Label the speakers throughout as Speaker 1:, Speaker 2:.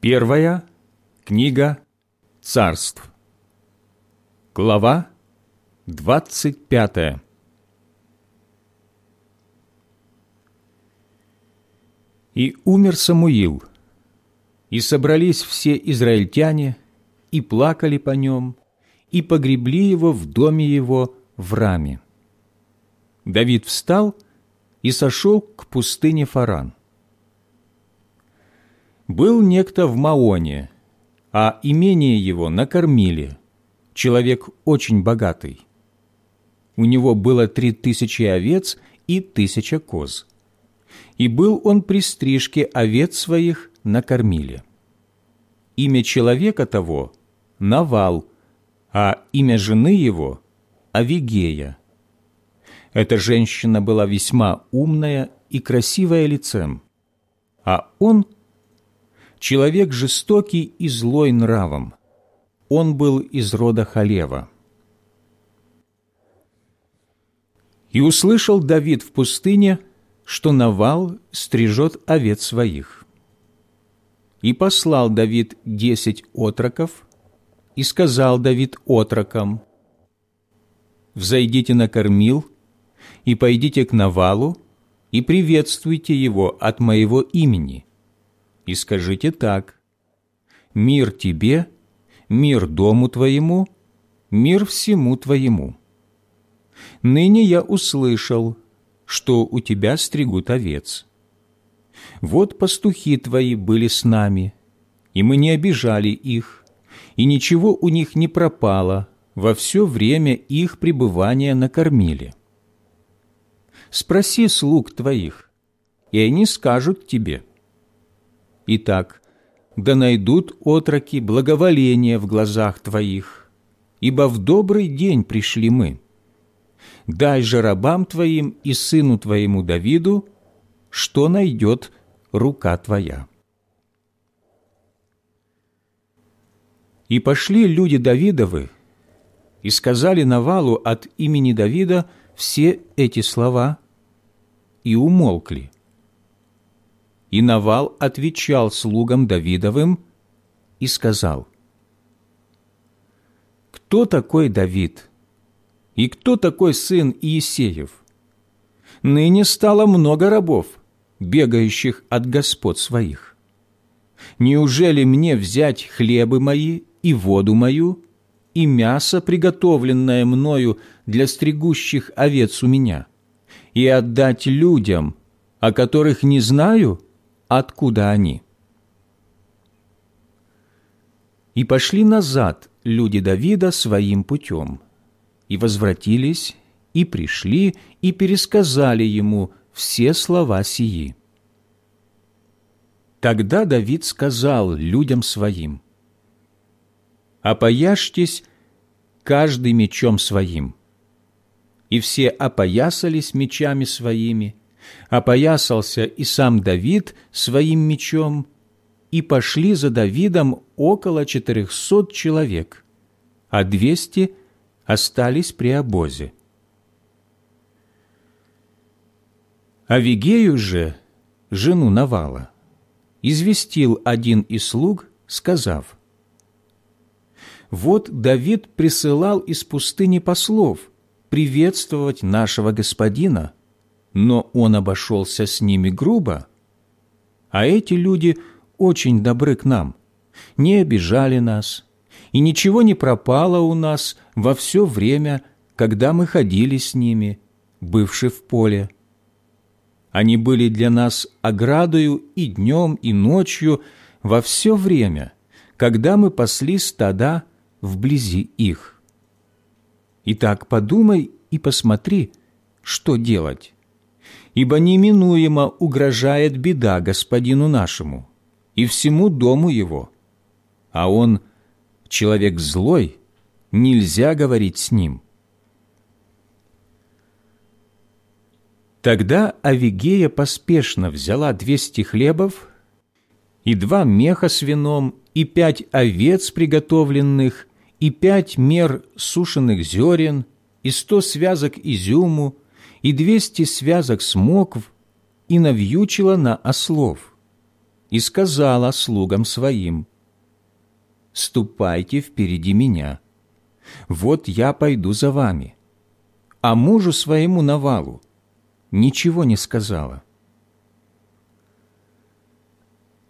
Speaker 1: Первая книга царств. Глава двадцать пятая. И умер Самуил, и собрались все израильтяне, и плакали по нем, и погребли его в доме его в раме. Давид встал и сошел к пустыне Фаран. Был некто в Маоне, а имение его накормили, человек очень богатый. У него было три тысячи овец и тысяча коз. И был он при стрижке овец своих накормили. Имя человека того – Навал, а имя жены его – Авигея. Эта женщина была весьма умная и красивая лицем, а он – человек жестокий и злой нравом. Он был из рода Халева. И услышал Давид в пустыне, что Навал стрижет овец своих. И послал Давид десять отроков, и сказал Давид отрокам, «Взойдите на кормил, и пойдите к Навалу, и приветствуйте его от моего имени, и скажите так, «Мир тебе, мир дому твоему, мир всему твоему». Ныне я услышал, что у тебя стригут овец. Вот пастухи твои были с нами, и мы не обижали их, и ничего у них не пропало, во все время их пребывания накормили. Спроси слуг твоих, и они скажут тебе – Итак, да найдут отроки благоволение в глазах Твоих, ибо в добрый день пришли мы. Дай же рабам Твоим и сыну Твоему Давиду, что найдет рука Твоя». И пошли люди Давидовы и сказали Навалу от имени Давида все эти слова и умолкли. И Навал отвечал слугам Давидовым и сказал, «Кто такой Давид? И кто такой сын Иисеев? Ныне стало много рабов, бегающих от господ своих. Неужели мне взять хлебы мои и воду мою, и мясо, приготовленное мною для стригущих овец у меня, и отдать людям, о которых не знаю, откуда они. И пошли назад люди Давида своим путем, и возвратились, и пришли, и пересказали ему все слова сии. Тогда Давид сказал людям своим, «Опояжьтесь каждый мечом своим». И все опоясались мечами своими, опоясался и сам Давид своим мечом, и пошли за Давидом около четырехсот человек, а двести остались при обозе. Авигею же, жену Навала, известил один из слуг, сказав, «Вот Давид присылал из пустыни послов приветствовать нашего господина, но он обошелся с ними грубо, а эти люди очень добры к нам, не обижали нас, и ничего не пропало у нас во все время, когда мы ходили с ними, бывши в поле. Они были для нас оградою и днем, и ночью во все время, когда мы пасли стада вблизи их. Итак, подумай и посмотри, что делать ибо неминуемо угрожает беда господину нашему и всему дому его. А он человек злой, нельзя говорить с ним». Тогда Авигея поспешно взяла двести хлебов и два меха с вином, и пять овец приготовленных, и пять мер сушеных зерен, и сто связок изюму, и двести связок смокв и навьючила на ослов. и сказала слугам своим, «Ступайте впереди меня, вот я пойду за вами». А мужу своему Навалу ничего не сказала.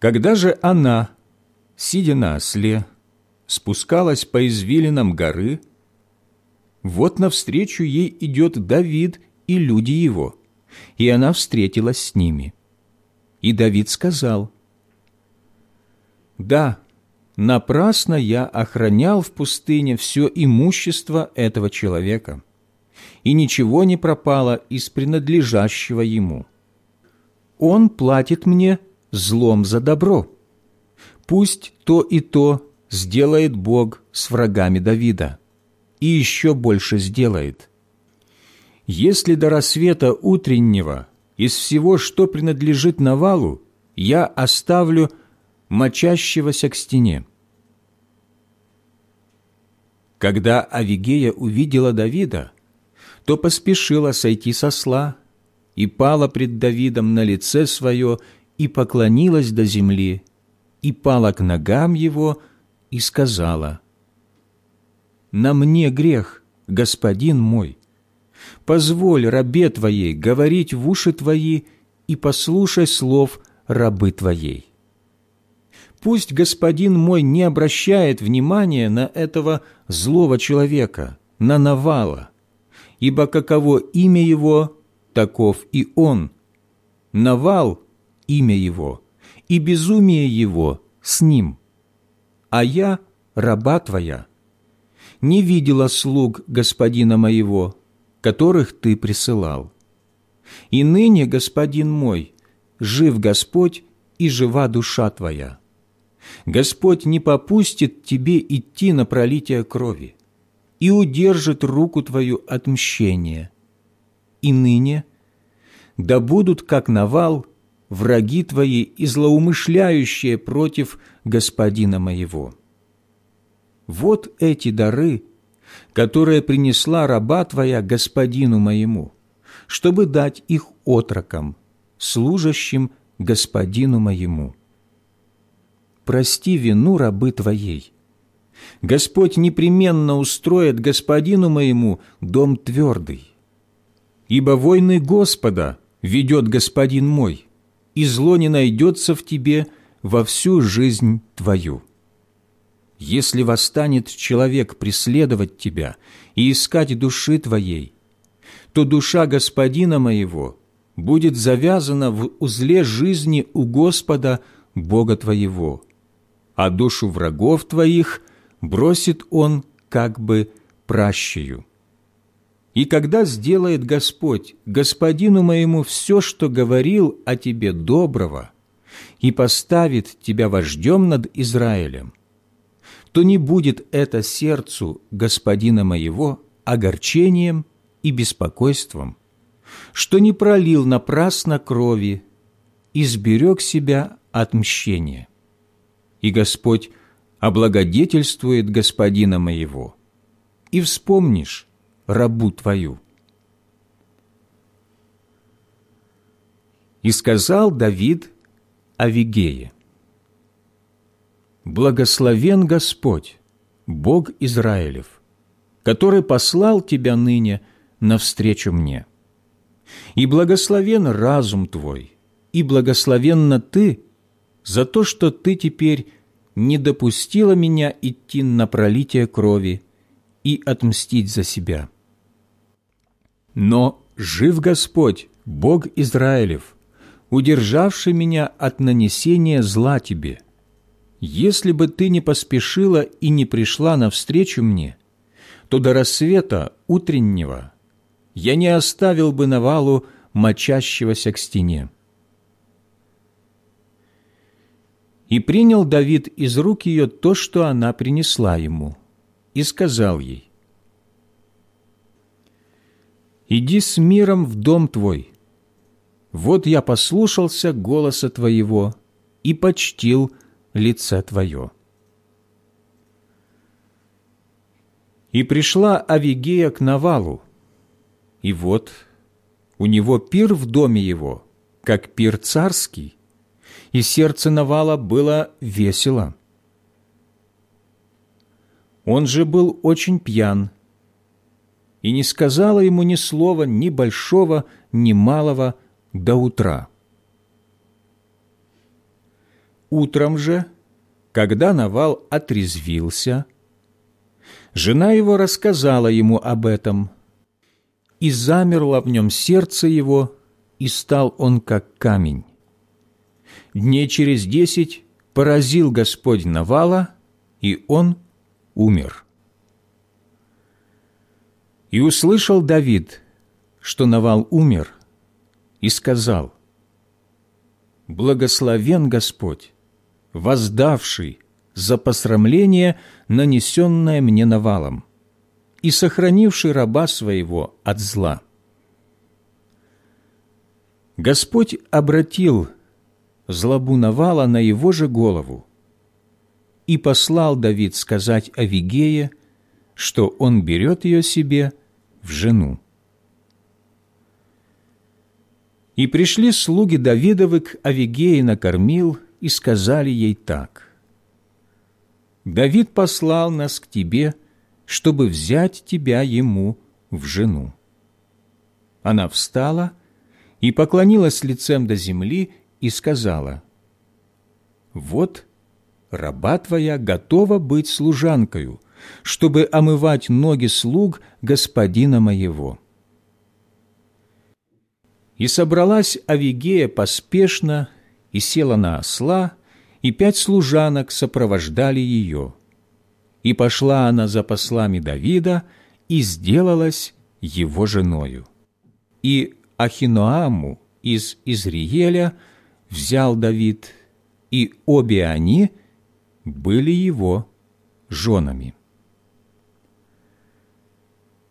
Speaker 1: Когда же она, сидя на осле, спускалась по извилинам горы, вот навстречу ей идет Давид и люди его, и она встретилась с ними. И Давид сказал, «Да, напрасно я охранял в пустыне все имущество этого человека, и ничего не пропало из принадлежащего ему. Он платит мне злом за добро. Пусть то и то сделает Бог с врагами Давида, и еще больше сделает. Если до рассвета утреннего из всего, что принадлежит Навалу, я оставлю мочащегося к стене. Когда Авигея увидела Давида, то поспешила сойти со сла и пала пред Давидом на лице свое и поклонилась до земли, и пала к ногам его, и сказала, «На мне грех, господин мой, позволь рабе твоей говорить в уши твои и послушай слов рабы твоей. Пусть господин мой не обращает внимания на этого злого человека, на Навала, ибо каково имя его, таков и он. Навал имя его, и безумие его с ним. А я, раба твоя, не видела слуг господина моего, которых ты присылал. И ныне, господин мой, жив Господь и жива душа твоя. Господь не попустит тебе идти на пролитие крови и удержит руку твою от мщения. И ныне да будут, как навал, враги твои и злоумышляющие против господина моего. Вот эти дары, которые принесла раба твоя господину моему, чтобы дать их отрокам, служащим господину моему. Прости вину рабы твоей. Господь непременно устроит господину моему дом твердый. Ибо войны Господа ведет господин мой, и зло не найдется в тебе во всю жизнь твою. Если восстанет человек преследовать тебя и искать души твоей, то душа господина моего будет завязана в узле жизни у Господа Бога твоего, а душу врагов твоих бросит он как бы пращею. И когда сделает Господь господину моему все, что говорил о тебе доброго, и поставит тебя вождем над Израилем, то не будет это сердцу господина моего огорчением и беспокойством, что не пролил напрасно крови и сберег себя от мщения. И Господь облагодетельствует господина моего, и вспомнишь, рабу твою». И сказал Давид Авигее, «Благословен Господь, Бог Израилев, который послал тебя ныне навстречу мне. И благословен разум твой, и благословенна ты за то, что ты теперь не допустила меня идти на пролитие крови и отмстить за себя. Но жив Господь, Бог Израилев, удержавший меня от нанесения зла тебе. Если бы ты не поспешила и не пришла навстречу мне, то до рассвета утреннего я не оставил бы навалу мочащегося к стене. И принял Давид из рук ее то, что она принесла ему, и сказал ей, иди с миром в дом твой. Вот я послушался голоса твоего и почтил лице твое». И пришла Авигея к Навалу, и вот у него пир в доме его, как пир царский, и сердце Навала было весело. Он же был очень пьян, и не сказала ему ни слова, ни большого, ни малого до утра. Утром же, когда Навал отрезвился, жена его рассказала ему об этом, и замерло в нем сердце его, и стал он как камень. Дней через десять поразил Господь Навала, и он умер. И услышал Давид, что Навал умер, и сказал, «Благословен Господь, воздавший за посрамление, нанесенное мне Навалом, и сохранивший раба своего от зла». Господь обратил злобу Навала на его же голову, и послал Давид сказать Авигее, что он берет ее себе в жену. И пришли слуги Давидовы к Авигее на кормил и сказали ей так. «Давид послал нас к тебе, чтобы взять тебя ему в жену». Она встала и поклонилась лицем до земли и сказала, «Вот раба твоя готова быть служанкою, чтобы омывать ноги слуг господина моего». И собралась Авигея поспешно, и села на осла, и пять служанок сопровождали ее. И пошла она за послами Давида, и сделалась его женою. И Ахиноаму из Изриеля взял Давид, и обе они были его женами.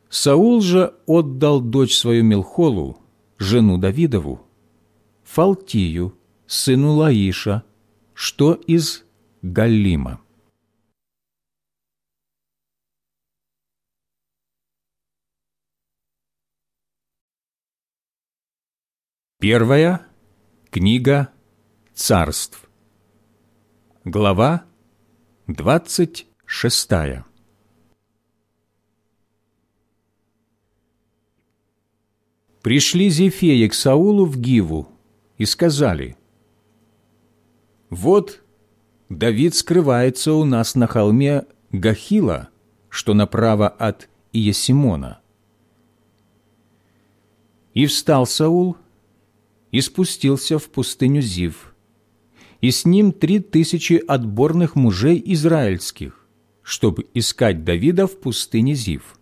Speaker 1: Саул же отдал дочь свою Милхолу, жену Давидову, Фалтию, сыну Лаиша, что из Галлима. Первая книга царств. Глава двадцать шестая. Пришли Зефеи к Саулу в Гиву и сказали, «Вот Давид скрывается у нас на холме Гахила, что направо от Иесимона». И встал Саул и спустился в пустыню Зив, и с ним три тысячи отборных мужей израильских, чтобы искать Давида в пустыне Зив.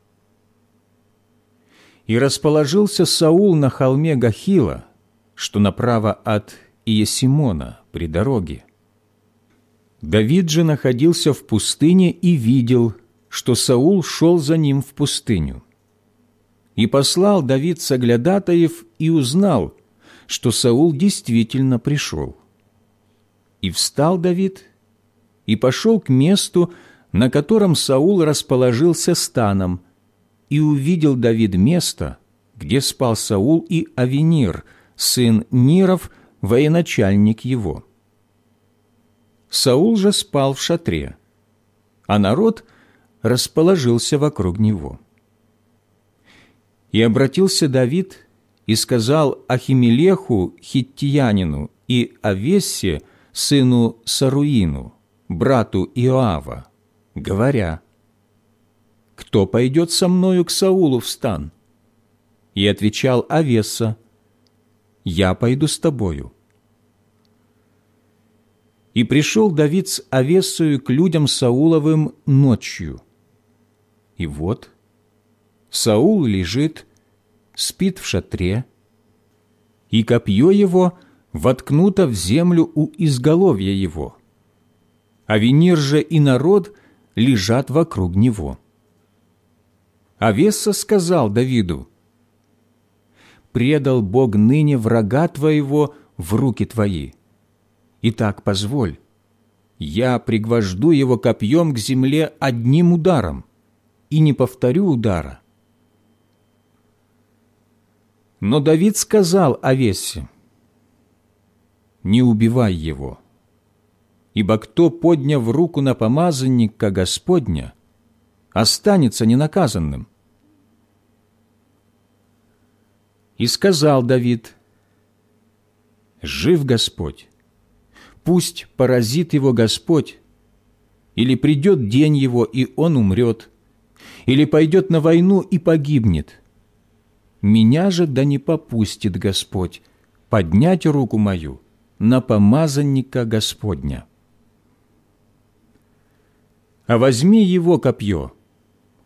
Speaker 1: И расположился Саул на холме Гахила, что направо от Иесимона при дороге. Давид же находился в пустыне и видел, что Саул шел за ним в пустыню. И послал Давид соглядатаев и узнал, что Саул действительно пришел. И встал Давид и пошел к месту, на котором Саул расположился станом, и увидел Давид место, где спал Саул и Авенир, сын Ниров, военачальник его. Саул же спал в шатре, а народ расположился вокруг него. И обратился Давид и сказал Ахимелеху, хиттиянину, и Авессе, сыну Саруину, брату Иоава, говоря, кто пойдет со мною к Саулу в стан? И отвечал Авеса, я пойду с тобою. И пришел Давид с Авесою к людям Сауловым ночью. И вот Саул лежит, спит в шатре, и копье его воткнуто в землю у изголовья его, а Венир же и народ лежат вокруг него. Авесса сказал Давиду, «Предал Бог ныне врага твоего в руки твои. Итак, позволь, я пригвожду его копьем к земле одним ударом и не повторю удара». Но Давид сказал Авессе, не убивай его. Ибо кто, подняв руку на помазанника Господня, останется ненаказанным. И сказал Давид, «Жив Господь, пусть поразит его Господь, или придет день его, и он умрет, или пойдет на войну и погибнет. Меня же да не попустит Господь поднять руку мою на помазанника Господня. А возьми его копье,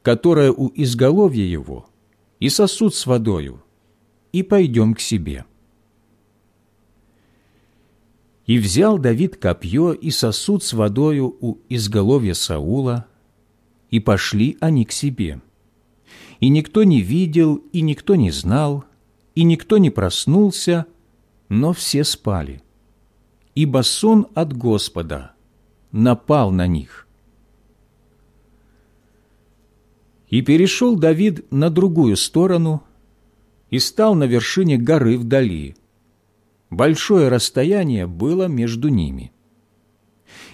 Speaker 1: которое у изголовья его, и сосуд с водою, и пойдем к себе». И взял Давид копье и сосуд с водою у изголовья Саула, и пошли они к себе. И никто не видел, и никто не знал, и никто не проснулся, но все спали. Ибо сон от Господа напал на них. И перешел Давид на другую сторону и стал на вершине горы вдали, большое расстояние было между ними.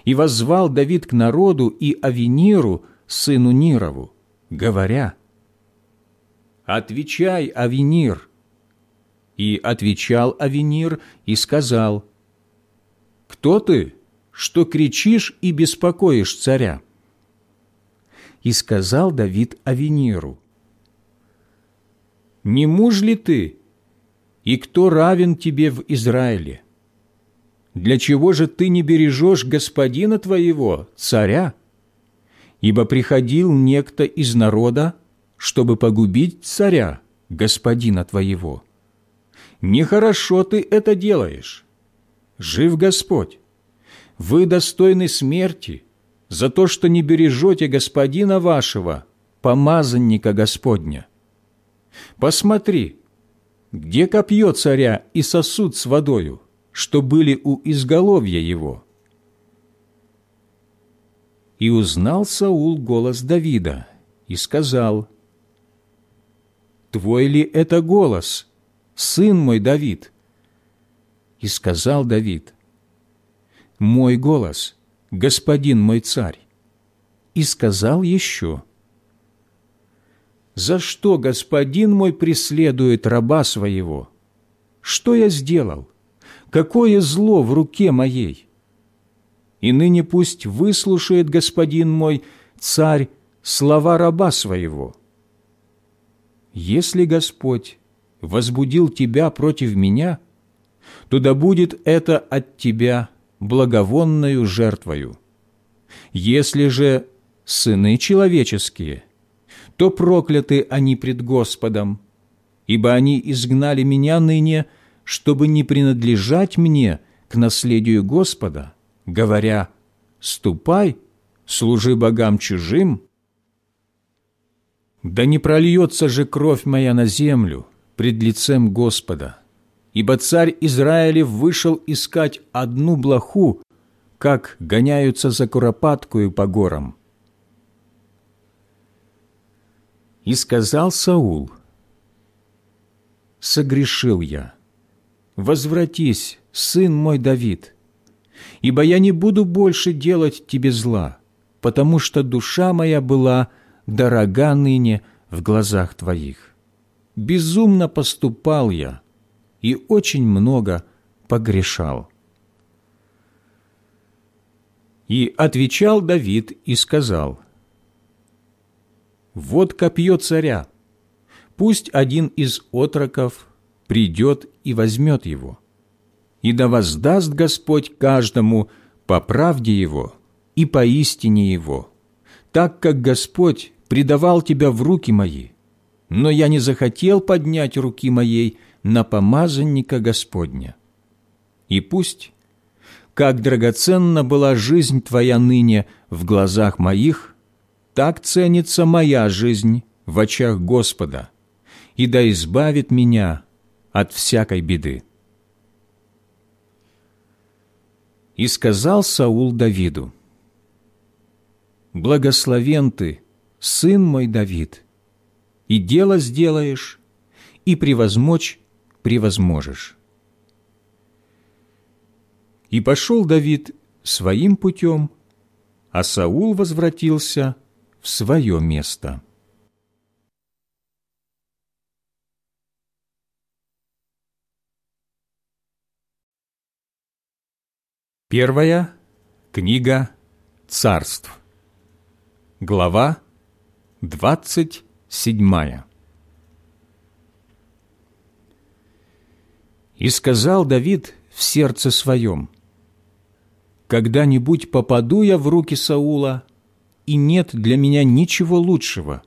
Speaker 1: И воззвал Давид к народу и Авениру, сыну Нирову, говоря, «Отвечай, Авенир!» И отвечал Авенир и сказал, «Кто ты, что кричишь и беспокоишь царя?» И сказал Давид Авениру, «Не муж ли ты, и кто равен тебе в Израиле? Для чего же ты не бережешь господина твоего, царя? Ибо приходил некто из народа, чтобы погубить царя, господина твоего. Нехорошо ты это делаешь. Жив Господь. Вы достойны смерти за то, что не бережете господина вашего, помазанника Господня. Посмотри, где копье царя и сосуд с водою, что были у изголовья его? И узнал Саул голос Давида и сказал, «Твой ли это голос, сын мой Давид?» И сказал Давид, «Мой голос, господин мой царь». И сказал еще, за что господин мой преследует раба своего? Что я сделал? Какое зло в руке моей? И ныне пусть выслушает господин мой, царь, слова раба своего. Если Господь возбудил тебя против меня, то да будет это от тебя благовонною жертвою. Если же сыны человеческие то прокляты они пред Господом, ибо они изгнали меня ныне, чтобы не принадлежать мне к наследию Господа, говоря, «Ступай, служи богам чужим». Да не прольется же кровь моя на землю пред лицем Господа, ибо царь Израилев вышел искать одну блоху, как гоняются за куропаткою по горам. И сказал Саул, «Согрешил я. Возвратись, сын мой Давид, ибо я не буду больше делать тебе зла, потому что душа моя была дорога ныне в глазах твоих. Безумно поступал я и очень много погрешал». И отвечал Давид и сказал – вот копье царя. Пусть один из отроков придет и возьмет его. И да воздаст Господь каждому по правде его и по истине его, так как Господь предавал тебя в руки мои, но я не захотел поднять руки моей на помазанника Господня. И пусть, как драгоценна была жизнь твоя ныне в глазах моих, так ценится моя жизнь в очах Господа, и да избавит меня от всякой беды. И сказал Саул Давиду, «Благословен ты, сын мой Давид, и дело сделаешь, и превозмочь превозможешь». И пошел Давид своим путем, а Саул возвратился свое место. Первая книга царств. Глава двадцать седьмая. И сказал Давид в сердце своем, «Когда-нибудь попаду я в руки Саула, и нет для меня ничего лучшего,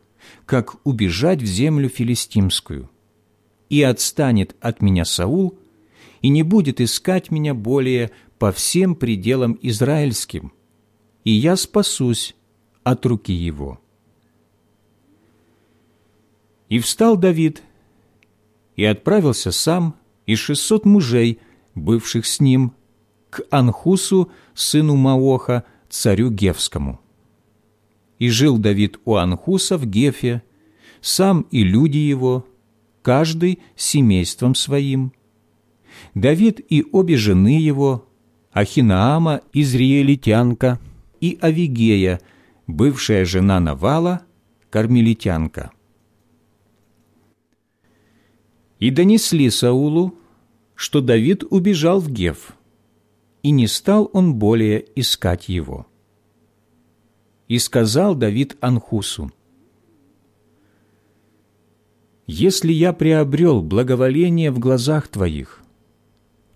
Speaker 1: как убежать в землю филистимскую. И отстанет от меня Саул, и не будет искать меня более по всем пределам израильским, и я спасусь от руки его». И встал Давид, и отправился сам и шестьсот мужей, бывших с ним, к Анхусу, сыну Маоха, царю Гевскому. И жил Давид у Анхуса в Гефе, сам и люди его, каждый семейством своим. Давид и обе жены его, Ахинаама, израилитянка, и Авигея, бывшая жена Навала, кармелитянка. И донесли Саулу, что Давид убежал в Гев, и не стал он более искать его. И сказал Давид Анхусу, «Если я приобрел благоволение в глазах твоих,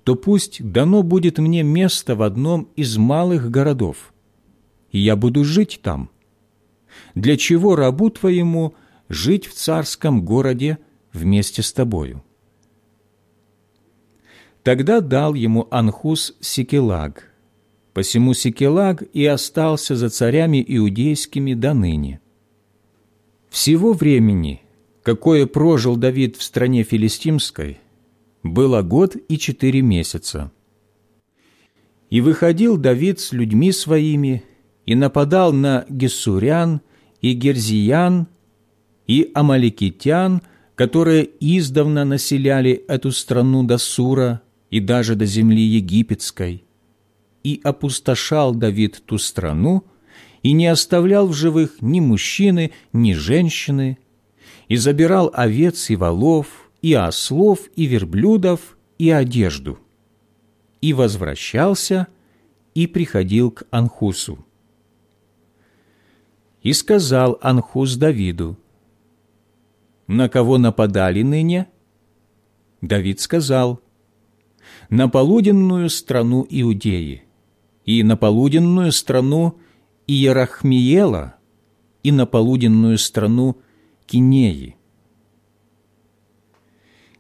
Speaker 1: то пусть дано будет мне место в одном из малых городов, и я буду жить там. Для чего рабу твоему жить в царском городе вместе с тобою?» Тогда дал ему Анхус Секелаг. Посему Секелаг и остался за царями иудейскими до ныне. Всего времени, какое прожил Давид в стране филистимской, было год и четыре месяца. И выходил Давид с людьми своими и нападал на Гессурян и Герзиян и Амаликитян, которые издавна населяли эту страну до Сура и даже до земли египетской. И опустошал Давид ту страну, и не оставлял в живых ни мужчины, ни женщины, и забирал овец и волов, и ослов, и верблюдов, и одежду, и возвращался, и приходил к Анхусу. И сказал Анхус Давиду, «На кого нападали ныне?» Давид сказал, «На полуденную страну Иудеи, и на полуденную страну Иерахмиела, и на полуденную страну Кинеи»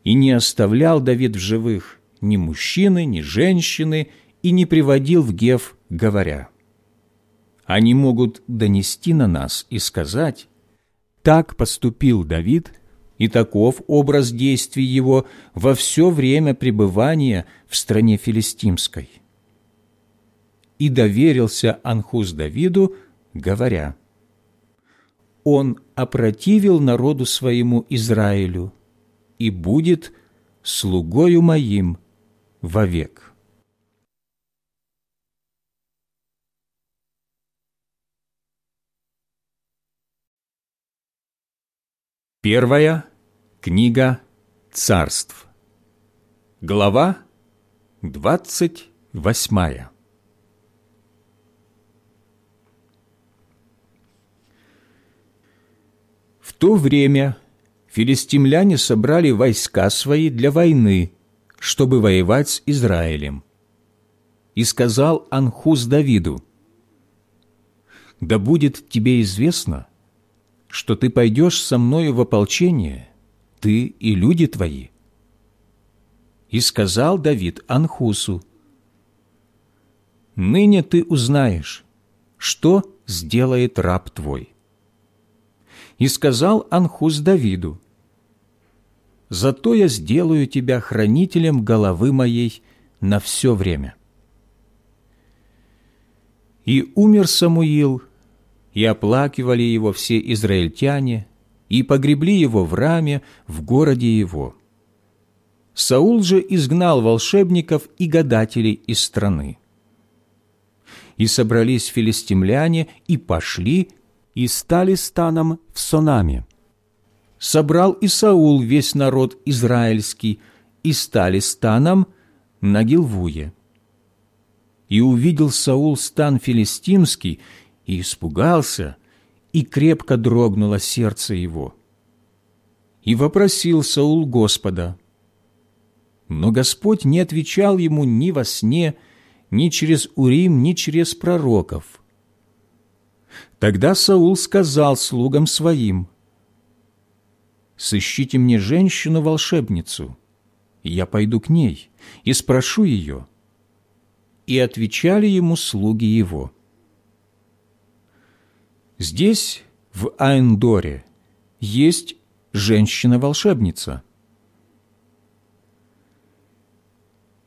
Speaker 1: и не оставлял Давид в живых ни мужчины, ни женщины, и не приводил в Гев, говоря, «Они могут донести на нас и сказать, так поступил Давид, и таков образ действий его во все время пребывания в стране филистимской». И доверился Анхус Давиду, говоря, «Он опротивил народу своему Израилю, и будет слугою моим вовек». Первая книга царств. Глава двадцать восьмая. То время филистимляне собрали войска свои для войны, чтобы воевать с Израилем. И сказал Анхус Давиду, «Да будет тебе известно, что ты пойдешь со мною в ополчение, ты и люди твои». И сказал Давид Анхусу, «Ныне ты узнаешь, что сделает раб твой». И сказал Анхус Давиду, зато я сделаю тебя хранителем головы моей на все время». И умер Самуил, и оплакивали его все израильтяне, и погребли его в раме в городе его. Саул же изгнал волшебников и гадателей из страны. И собрались филистимляне и пошли, и стали станом в Сонаме. Собрал и Саул весь народ израильский, и стали станом на Гилвуе. И увидел Саул стан филистимский, и испугался, и крепко дрогнуло сердце его. И вопросил Саул Господа. Но Господь не отвечал ему ни во сне, ни через Урим, ни через пророков. Тогда Саул сказал слугам своим, «Сыщите мне женщину-волшебницу, я пойду к ней и спрошу ее». И отвечали ему слуги его. Здесь, в Айндоре, есть женщина-волшебница.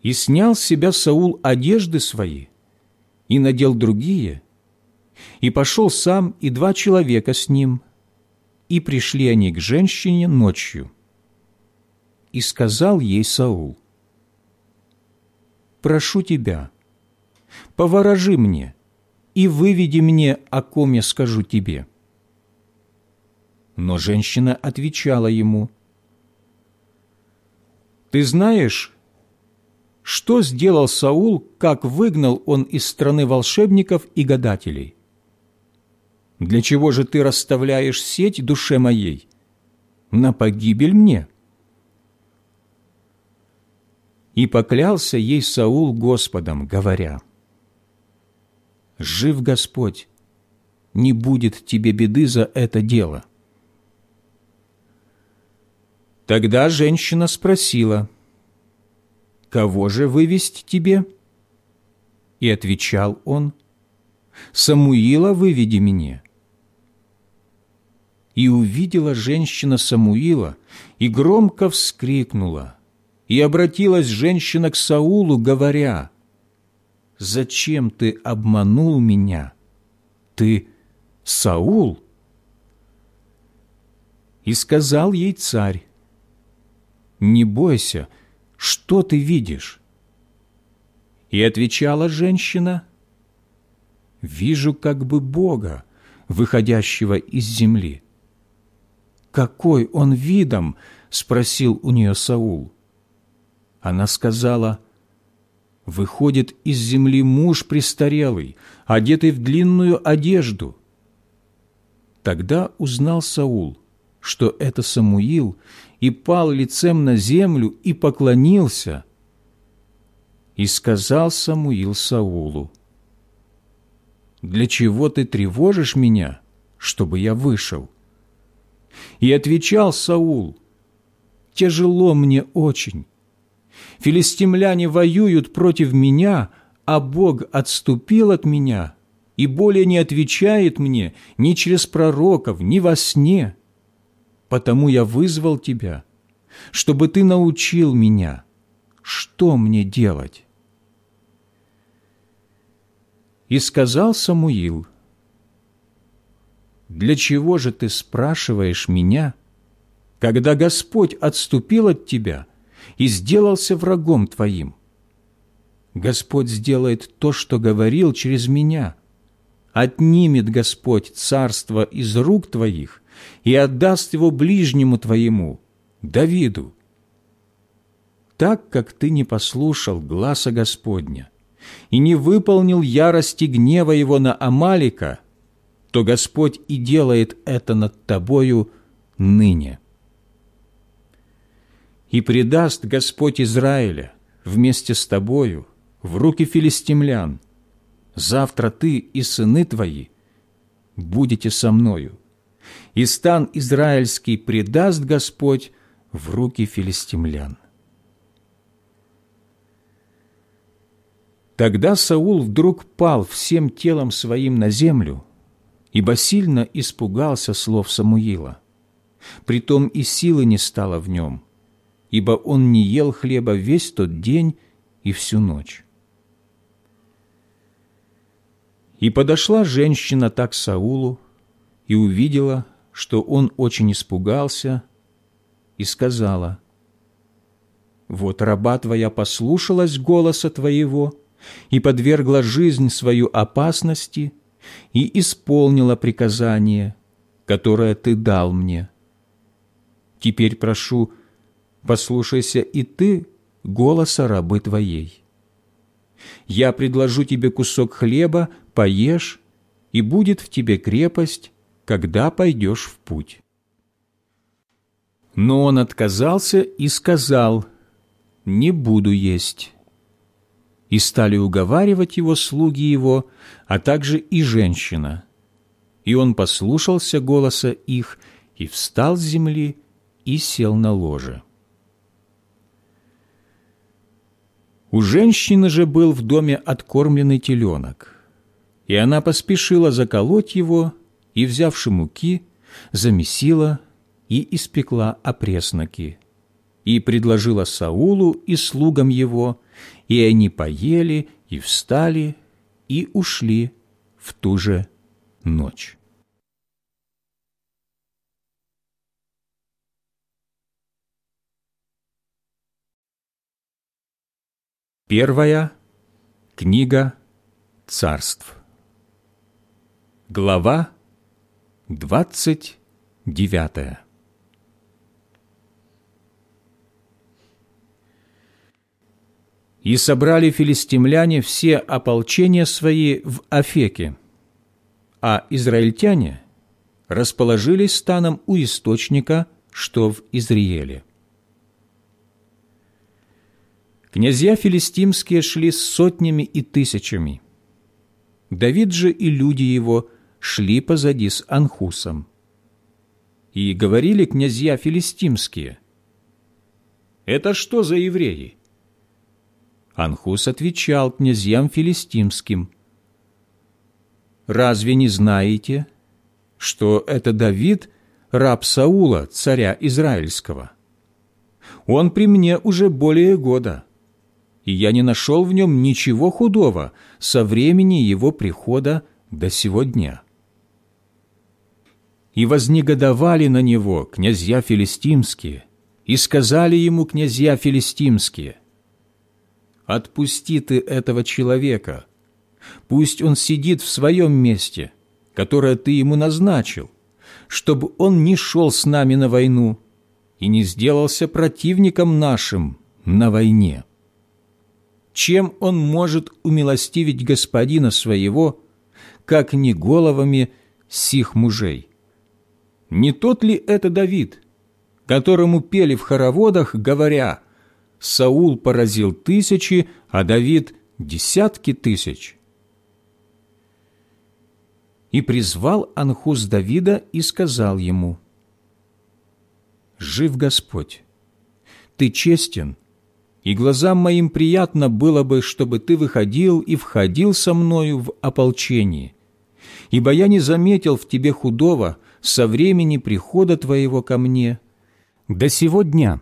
Speaker 1: И снял с себя Саул одежды свои, и надел другие, и пошел сам и два человека с ним, и пришли они к женщине ночью. И сказал ей Саул, «Прошу тебя, поворожи мне, и выведи мне, о ком я скажу тебе». Но женщина отвечала ему, «Ты знаешь, что сделал Саул, как выгнал он из страны волшебников и гадателей? Для чего же ты расставляешь сеть душе моей? На погибель мне?» И поклялся ей Саул Господом, говоря, жив Господь, не будет тебе беды за это дело». Тогда женщина спросила, «Кого же вывести тебе?» И отвечал он, «Самуила выведи мне». И увидела женщина Самуила, и громко вскрикнула, и обратилась женщина к Саулу, говоря, зачем ты обманул меня? Ты Саул?» И сказал ей царь, «Не бойся, что ты видишь?» И отвечала женщина, «Вижу как бы Бога, выходящего из земли». «Какой он видом?» — спросил у нее Саул. Она сказала, выходит из земли муж престарелый, одетый в длинную одежду. Тогда узнал Саул, что это Самуил, и пал лицем на землю и поклонился. И сказал Самуил Саулу, «Для чего ты тревожишь меня, чтобы я вышел?» И отвечал Саул, «Тяжело мне очень, Филистимляне воюют против меня, а Бог отступил от меня и более не отвечает мне ни через пророков, ни во сне. Потому я вызвал тебя, чтобы ты научил меня, что мне делать. И сказал Самуил, «Для чего же ты спрашиваешь меня, когда Господь отступил от тебя?» и сделался врагом твоим. Господь сделает то, что говорил через меня. Отнимет Господь царство из рук твоих и отдаст его ближнему твоему, Давиду. Так как ты не послушал гласа Господня и не выполнил ярости гнева его на Амалика, то Господь и делает это над тобою ныне» и предаст Господь Израиля вместе с тобою в руки филистимлян. Завтра ты и сыны твои будете со мною, и стан израильский предаст Господь в руки филистимлян. Тогда Саул вдруг пал всем телом своим на землю, ибо сильно испугался слов Самуила. Притом и силы не стало в нем – ибо он не ел хлеба весь тот день и всю ночь. И подошла женщина так к Саулу и увидела, что он очень испугался, и сказала, вот раба твоя послушалась голоса твоего и подвергла жизнь свою опасности и исполнила приказание, которое ты дал мне. Теперь прошу, послушайся и ты голоса рабы твоей. Я предложу тебе кусок хлеба, поешь, и будет в тебе крепость, когда пойдешь в путь». Но он отказался и сказал, «Не буду есть». И стали уговаривать его слуги его, а также и женщина. И он послушался голоса их, и встал с земли, и сел на ложе. У женщины же был в доме откормленный теленок, и она поспешила заколоть его, и, взявши муки, замесила и испекла опресноки, и предложила Саулу и слугам его, и они поели и встали и ушли в ту же ночь. Первая книга царств. Глава двадцать девятая. И собрали филистимляне все ополчения свои в Афеке, а израильтяне расположились станом у источника, что в Изриеле. Князья филистимские шли с сотнями и тысячами. Давид же и люди его шли позади с Анхусом. И говорили князья филистимские, «Это что за евреи? Анхус отвечал князьям филистимским, «Разве не знаете, что это Давид, раб Саула, царя Израильского? Он при мне уже более года, и я не нашел в нем ничего худого со времени его прихода до сего дня». И вознегодовали на него князья филистимские, и сказали ему князья филистимские – отпусти ты этого человека. Пусть он сидит в своем месте, которое ты ему назначил, чтобы он не шел с нами на войну и не сделался противником нашим на войне. Чем он может умилостивить господина своего, как не головами сих мужей? Не тот ли это Давид, которому пели в хороводах, говоря – Саул поразил тысячи, а Давид – десятки тысяч. И призвал Анхус Давида и сказал ему, «Жив Господь, ты честен, и глазам моим приятно было бы, чтобы ты выходил и входил со мною в ополчение, ибо я не заметил в тебе худого со времени прихода твоего ко мне до сего дня»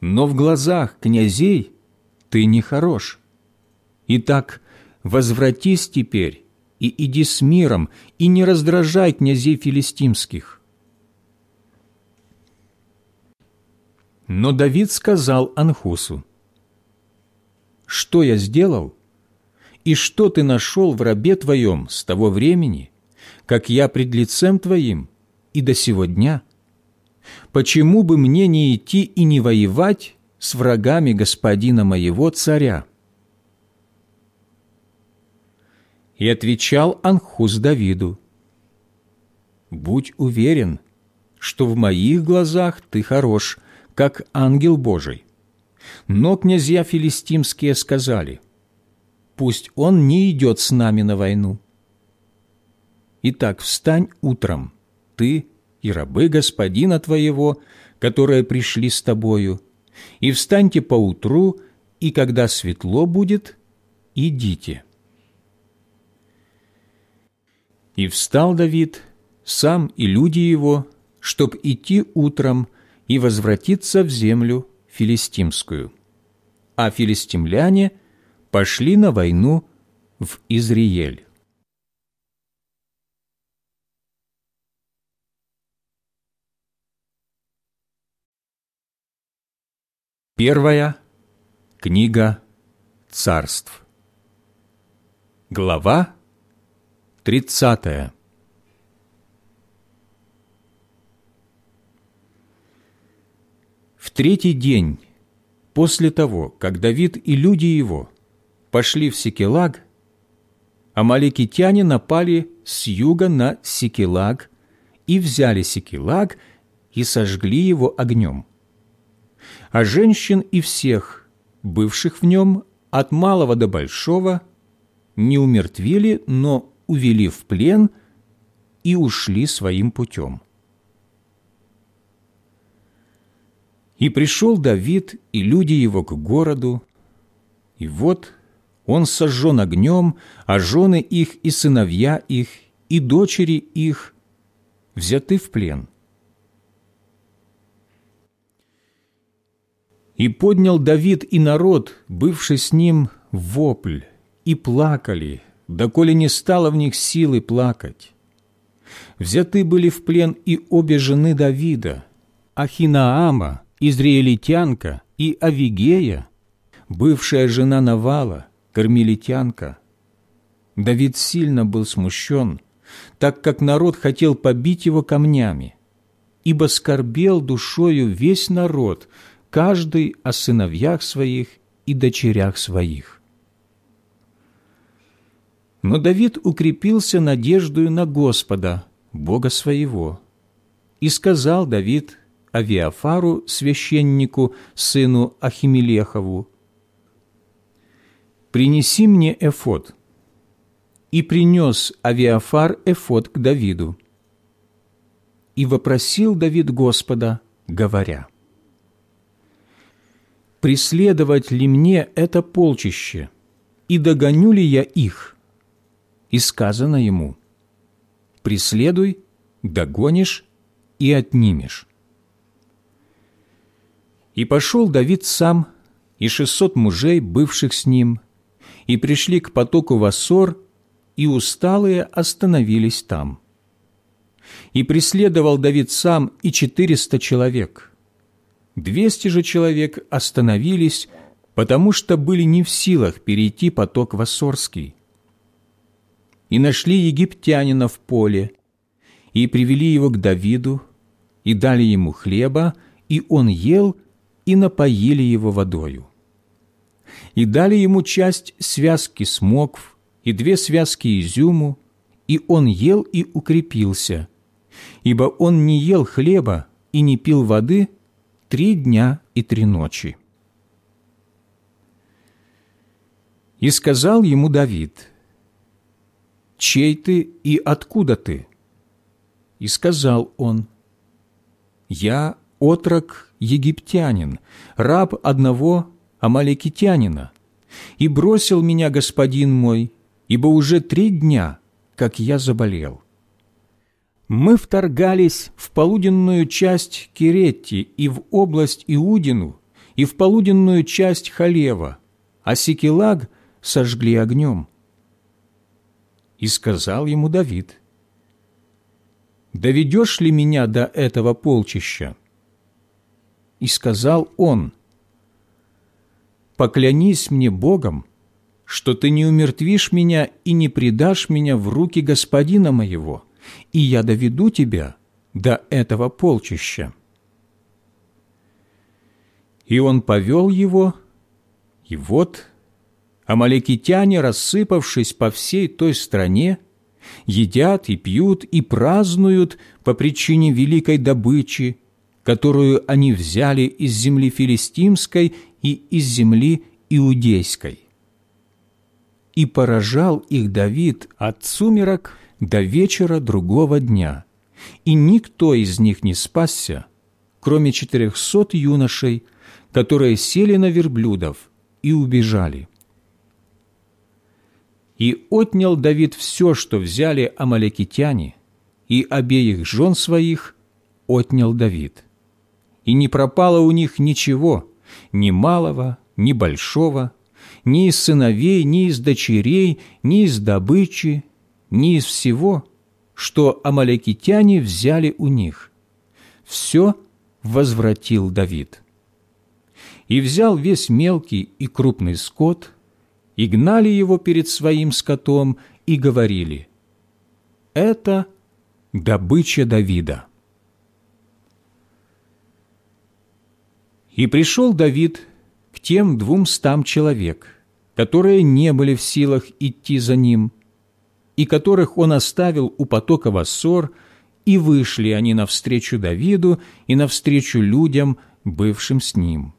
Speaker 1: но в глазах князей ты не хорош. Итак, возвратись теперь и иди с миром, и не раздражай князей филистимских». Но Давид сказал Анхусу, «Что я сделал? И что ты нашел в рабе твоем с того времени, как я пред лицем твоим и до сего дня?» Почему бы мне не идти и не воевать с врагами господина моего царя?» И отвечал Анхус Давиду, «Будь уверен, что в моих глазах ты хорош, как ангел Божий». Но князья филистимские сказали, «Пусть он не идет с нами на войну». Итак, встань утром, ты и рабы господина твоего, которые пришли с тобою, и встаньте поутру, и когда светло будет, идите». И встал Давид, сам и люди его, чтоб идти утром и возвратиться в землю филистимскую. А филистимляне пошли на войну в Изриель. Первая книга царств. Глава тридцатая. В третий день после того, как Давид и люди его пошли в Секелаг, амаликитяне напали с юга на Секелаг и взяли Секелаг и сожгли его огнем. А женщин и всех, бывших в нем, от малого до большого, не умертвили, но увели в плен и ушли своим путем. И пришел Давид и люди его к городу, и вот он сожжен огнем, а жены их и сыновья их, и дочери их взяты в плен. И поднял Давид и народ, бывший с ним, вопль, и плакали, доколе не стало в них силы плакать. Взяты были в плен и обе жены Давида, Ахинаама, израильтянка, и Авигея, бывшая жена Навала, кармелитянка. Давид сильно был смущен, так как народ хотел побить его камнями, ибо скорбел душою весь народ, каждый о сыновьях своих и дочерях своих. Но Давид укрепился надеждою на Господа, Бога своего. И сказал Давид Авиафару, священнику, сыну Ахимелехову, «Принеси мне эфод». И принес Авиафар эфод к Давиду. И вопросил Давид Господа, говоря, «Преследовать ли мне это полчище, и догоню ли я их?» И сказано ему, «Преследуй, догонишь и отнимешь». И пошел Давид сам, и шестьсот мужей, бывших с ним, и пришли к потоку Вассор, и усталые остановились там. И преследовал Давид сам и четыреста человек. Двести же человек остановились, потому что были не в силах перейти поток Вассорский. И нашли египтянина в поле, и привели его к Давиду, и дали ему хлеба, и он ел и напоили его водою. И дали ему часть связки смокв и две связки изюму, и он ел и укрепился, ибо он не ел хлеба и не пил воды три дня и три ночи. И сказал ему Давид, «Чей ты и откуда ты?» И сказал он, «Я отрок египтянин, раб одного амаликитянина, и бросил меня господин мой, ибо уже три дня, как я заболел. Мы вторгались в полуденную часть Киретти и в область Иудину, и в полуденную часть Халева, а Сикелаг сожгли огнем. И сказал ему Давид, «Доведешь ли меня до этого полчища?» И сказал он, «Поклянись мне Богом, что ты не умертвишь меня и не предашь меня в руки господина моего, и я доведу тебя до этого полчища». И он повел его, и вот амаликитяне, рассыпавшись по всей той стране, едят и пьют и празднуют по причине великой добычи, которую они взяли из земли филистимской и из земли иудейской. И поражал их Давид от сумерок до вечера другого дня, и никто из них не спасся, кроме четырехсот юношей, которые сели на верблюдов и убежали. И отнял Давид все, что взяли амалекитяне, и обеих жен своих отнял Давид и не пропало у них ничего, ни малого, ни большого, ни из сыновей, ни из дочерей, ни из добычи, ни из всего, что амалекитяне взяли у них. Все возвратил Давид. и взял весь мелкий и крупный скот, и гнали его перед своим скотом, и говорили, «Это добыча Давида». И пришел Давид к тем двумстам человек, которые не были в силах идти за ним, и которых он оставил у потока Вассор, и вышли они навстречу Давиду и навстречу людям, бывшим с ним.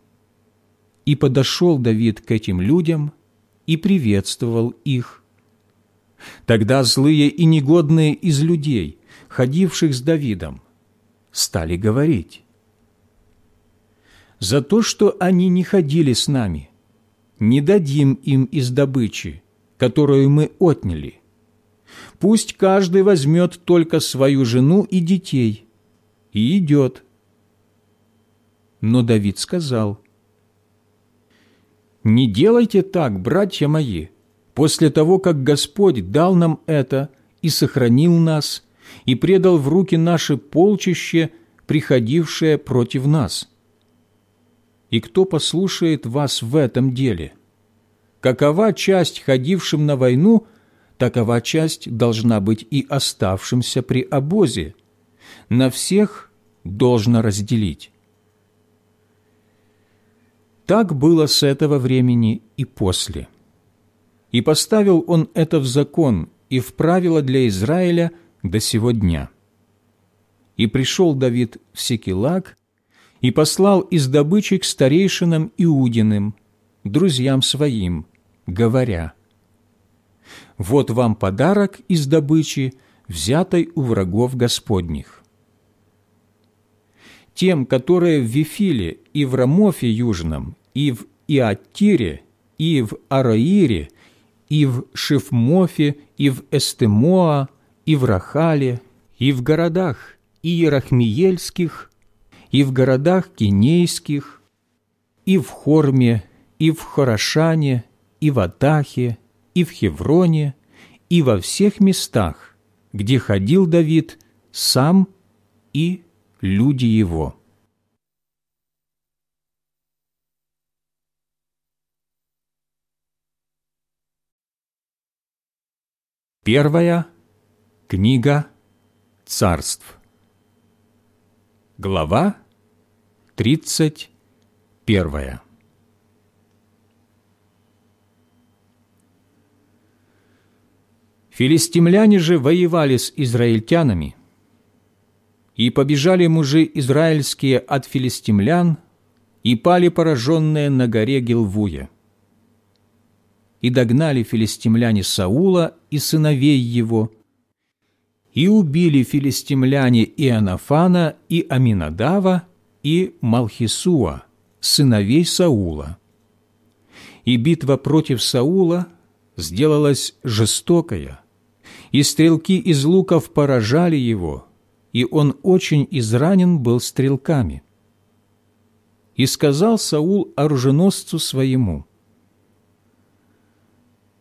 Speaker 1: И подошел Давид к этим людям и приветствовал их. Тогда злые и негодные из людей, ходивших с Давидом, стали говорить, «За то, что они не ходили с нами, не дадим им из добычи, которую мы отняли» Пусть каждый возьмет только свою жену и детей и идет. Но Давид сказал, «Не делайте так, братья мои, после того, как Господь дал нам это и сохранил нас, и предал в руки наши полчище, приходившее против нас. И кто послушает вас в этом деле? Какова часть ходившим на войну – такова часть должна быть и оставшимся при обозе. На всех должно разделить. Так было с этого времени и после. И поставил он это в закон и в правила для Израиля до сего дня. И пришел Давид в Секелаг и послал из добычи к старейшинам Иудиным, друзьям своим, говоря – вот вам подарок из добычи, взятой у врагов Господних. Тем, которые в Вифиле и в Рамофе Южном, и в Иатире, и в Араире, и в Шифмофе, и в Эстемоа, и в Рахале, и в городах Иерахмиельских, и в городах Кинейских, и в Хорме, и в Хорошане, и в Атахе, и в Хевроне, и во всех местах, где ходил Давид сам и люди его. Первая книга царств. Глава тридцать первая. Филистимляне же воевали с израильтянами, и побежали мужи израильские от филистимлян, и пали пораженные на горе Гилвуя. И догнали филистимляне Саула и сыновей его, и убили филистимляне Иоаннафана и Аминадава и Малхисуа, сыновей Саула. И битва против Саула сделалась жестокая – и стрелки из луков поражали его, и он очень изранен был стрелками. И сказал Саул оруженосцу своему,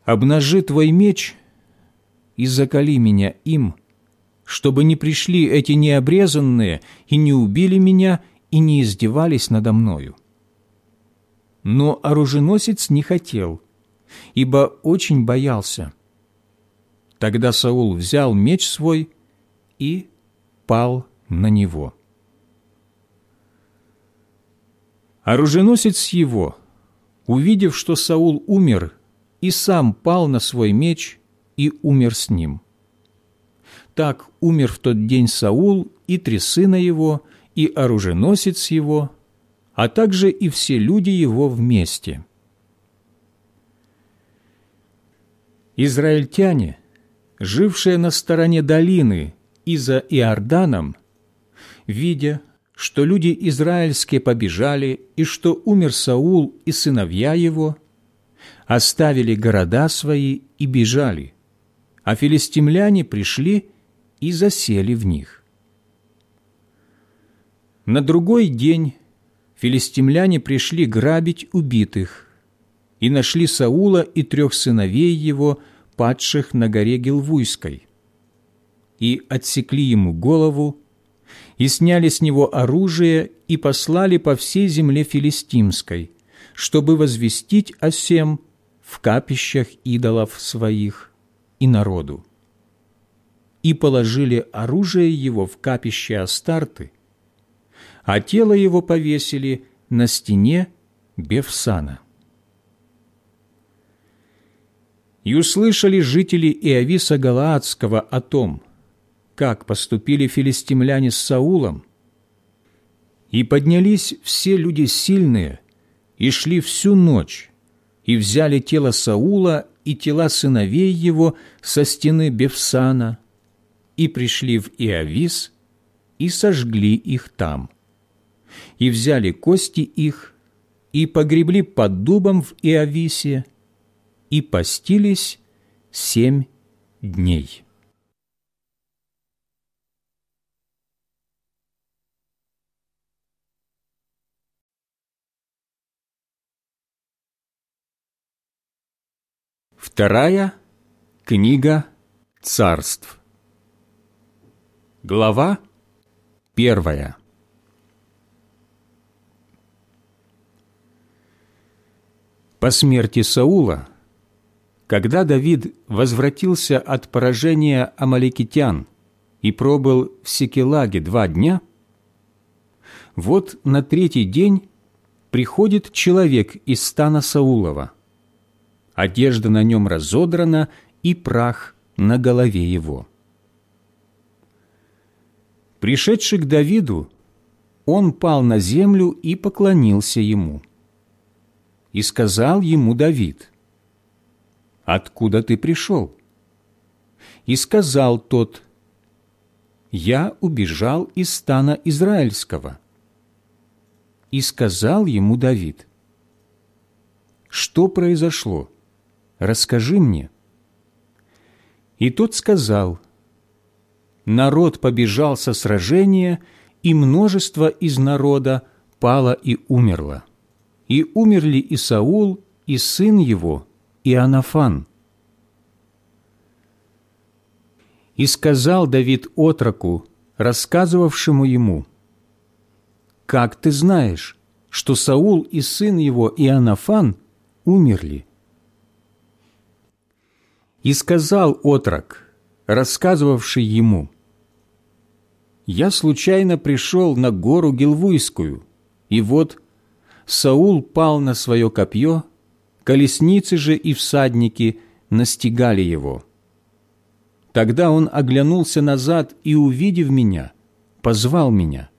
Speaker 1: «Обнажи твой меч и закали меня им, чтобы не пришли эти необрезанные и не убили меня и не издевались надо мною». Но оруженосец не хотел, ибо очень боялся, Тогда Саул взял меч свой и пал на него. Оруженосец его, увидев, что Саул умер, и сам пал на свой меч и умер с ним. Так умер в тот день Саул и три сына его, и оруженосец его, а также и все люди его вместе. Израильтяне – жившие на стороне долины и за Иорданом, видя, что люди израильские побежали и что умер Саул и сыновья его, оставили города свои и бежали, а филистимляне пришли и засели в них. На другой день филистимляне пришли грабить убитых и нашли Саула и трех сыновей его – падших на горе Гилвуйской, и отсекли ему голову, и сняли с него оружие и послали по всей земле филистимской, чтобы возвестить о сем в капищах идолов своих и народу. И положили оружие его в капище Астарты, а тело его повесили на стене Бевсана. И услышали жители Иовиса Галаадского о том, как поступили филистимляне с Саулом, и поднялись все люди сильные, и шли всю ночь, и взяли тело Саула и тела сыновей его со стены Бевсана, и пришли в Иовис, и сожгли их там. И взяли кости их, и погребли под дубом в Иовисе, и постились семь дней. Вторая книга царств. Глава первая. По смерти Саула, когда Давид возвратился от поражения амаликитян и пробыл в Секелаге два дня, вот на третий день приходит человек из стана Саулова – одежда на нем разодрана и прах на голове его. Пришедший к Давиду, он пал на землю и поклонился ему. И сказал ему Давид, «Откуда ты пришел?» И сказал тот, «Я убежал из стана Израильского». И сказал ему Давид, «Что произошло?» расскажи мне». И тот сказал, «Народ побежал со сражения, и множество из народа пало и умерло. И умерли и Саул, и сын его, и Анафан». И сказал Давид отроку, рассказывавшему ему, «Как ты знаешь, что Саул и сын его Иоаннафан умерли?» И сказал отрок, рассказывавший ему, «Я случайно пришел на гору Гилвуйскую, и вот Саул пал на свое копье, колесницы же и всадники настигали его. Тогда он оглянулся назад и, увидев меня, позвал меня.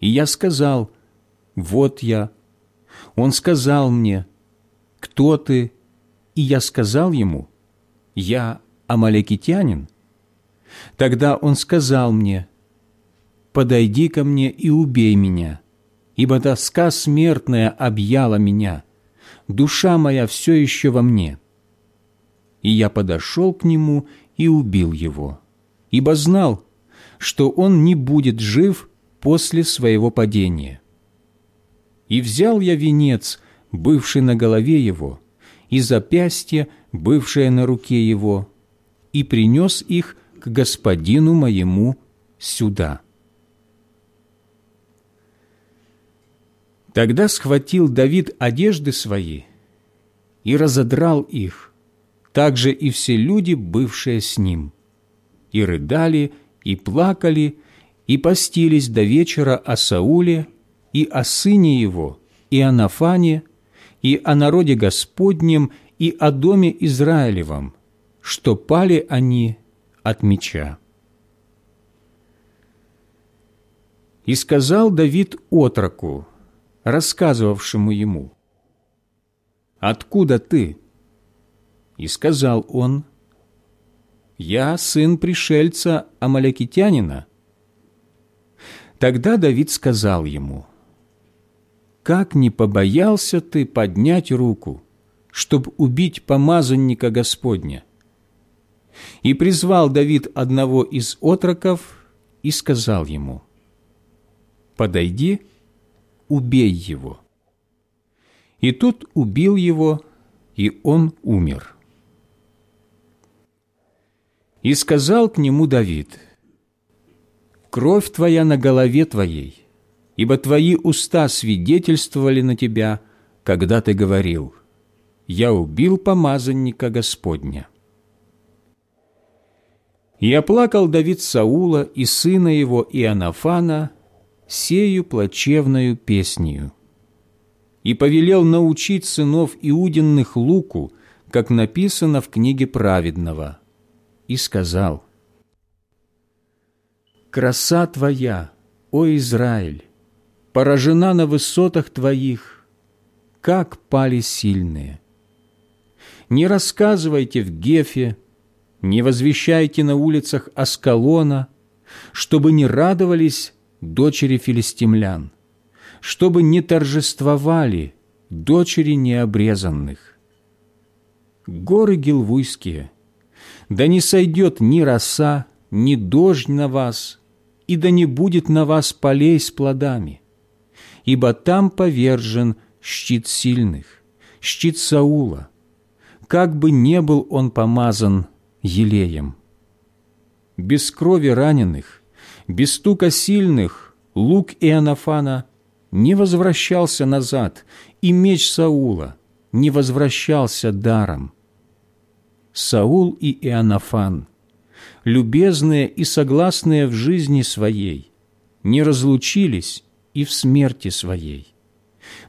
Speaker 1: И я сказал, «Вот я». Он сказал мне, «Кто ты?» И я сказал ему, я амалекитянин? Тогда он сказал мне, подойди ко мне и убей меня, ибо тоска смертная объяла меня, душа моя все еще во мне. И я подошел к нему и убил его, ибо знал, что он не будет жив после своего падения. И взял я венец, бывший на голове его, и запястье, бывшее на руке его, и принес их к господину моему сюда. Тогда схватил Давид одежды свои и разодрал их, также и все люди, бывшие с ним, и рыдали, и плакали, и постились до вечера о Сауле, и о сыне его, и о Нафане, и о народе Господнем, и о доме Израилевом, что пали они от меча. И сказал Давид отроку, рассказывавшему ему, «Откуда ты?» И сказал он, «Я сын пришельца Амалякитянина». Тогда Давид сказал ему, как не побоялся ты поднять руку, чтобы убить помазанника Господня? И призвал Давид одного из отроков и сказал ему, «Подойди, убей его». И тот убил его, и он умер. И сказал к нему Давид, «Кровь твоя на голове твоей, ибо твои уста свидетельствовали на тебя когда ты говорил, «Я убил помазанника Господня». И оплакал Давид Саула и сына его Иоаннафана сею плачевную песнью. И повелел научить сынов Иудинных луку, как написано в книге праведного, и сказал, «Краса твоя, о Израиль, поражена на высотах твоих, как пали сильные. Не рассказывайте в Гефе, не возвещайте на улицах Аскалона, чтобы не радовались дочери филистимлян, чтобы не торжествовали дочери необрезанных. Горы Гилвуйские, да не сойдет ни роса, ни дождь на вас, и да не будет на вас полей с плодами, ибо там повержен щит сильных, щит Саула, как бы не был он помазан елеем. Без крови раненых, без стука сильных лук Иоаннафана не возвращался назад, и меч Саула не возвращался даром. Саул и Иоаннафан, любезные и согласные в жизни своей, не разлучились и в смерти своей.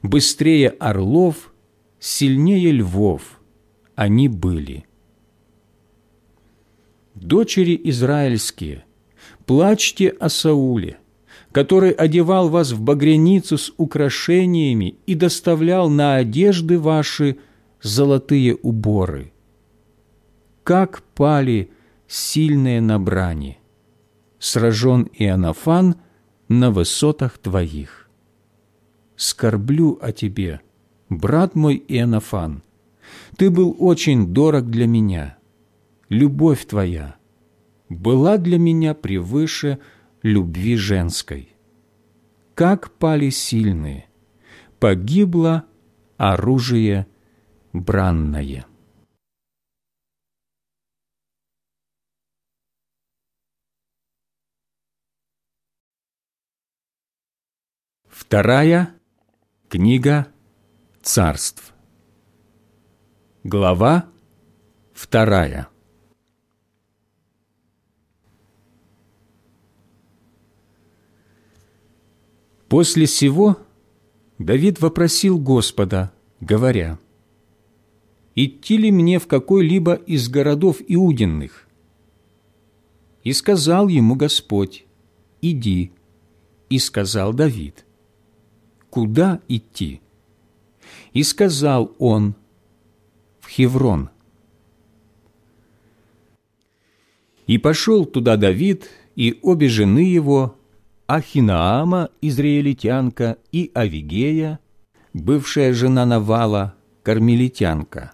Speaker 1: Быстрее орлов, сильнее львов они были – дочери израильские, плачьте о Сауле, который одевал вас в багряницу с украшениями и доставлял на одежды ваши золотые уборы. Как пали сильные на брани, сражен Иоаннафан на высотах твоих. Скорблю о тебе, брат мой Иоаннафан, ты был очень дорог для меня» любовь Твоя была для меня превыше любви женской. Как пали сильные, погибло оружие бранное. Вторая книга царств. Глава вторая. После сего Давид вопросил Господа, говоря, «Идти ли мне в какой-либо из городов Иудинных?» И сказал ему Господь, «Иди». И сказал Давид, «Куда идти?» И сказал он, «В Хеврон». И пошел туда Давид и обе жены его, Ахинаама, израильтянка, и Авигея, бывшая жена Навала, кармелитянка.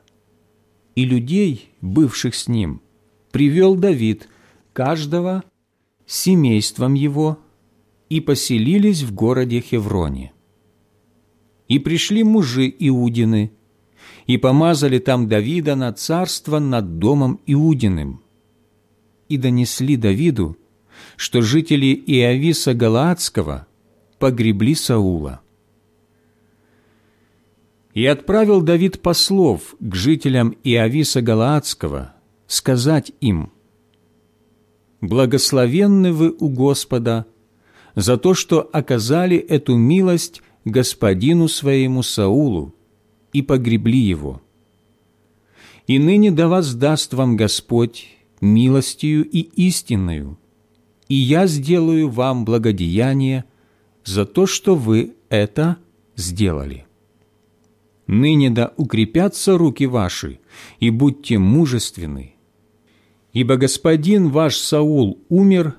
Speaker 1: И людей, бывших с ним, привел Давид, каждого семейством его, и поселились в городе Хевроне. И пришли мужи Иудины, и помазали там Давида на царство над домом Иудиным, и донесли Давиду, что жители Иависа Галаадского погребли Саула. И отправил Давид послов к жителям Иависа Галаадского сказать им, «Благословенны вы у Господа за то, что оказали эту милость господину своему Саулу и погребли его. И ныне да воздаст вам Господь милостью и истинную, и я сделаю вам благодеяние за то, что вы это сделали. Ныне да укрепятся руки ваши, и будьте мужественны. Ибо господин ваш Саул умер,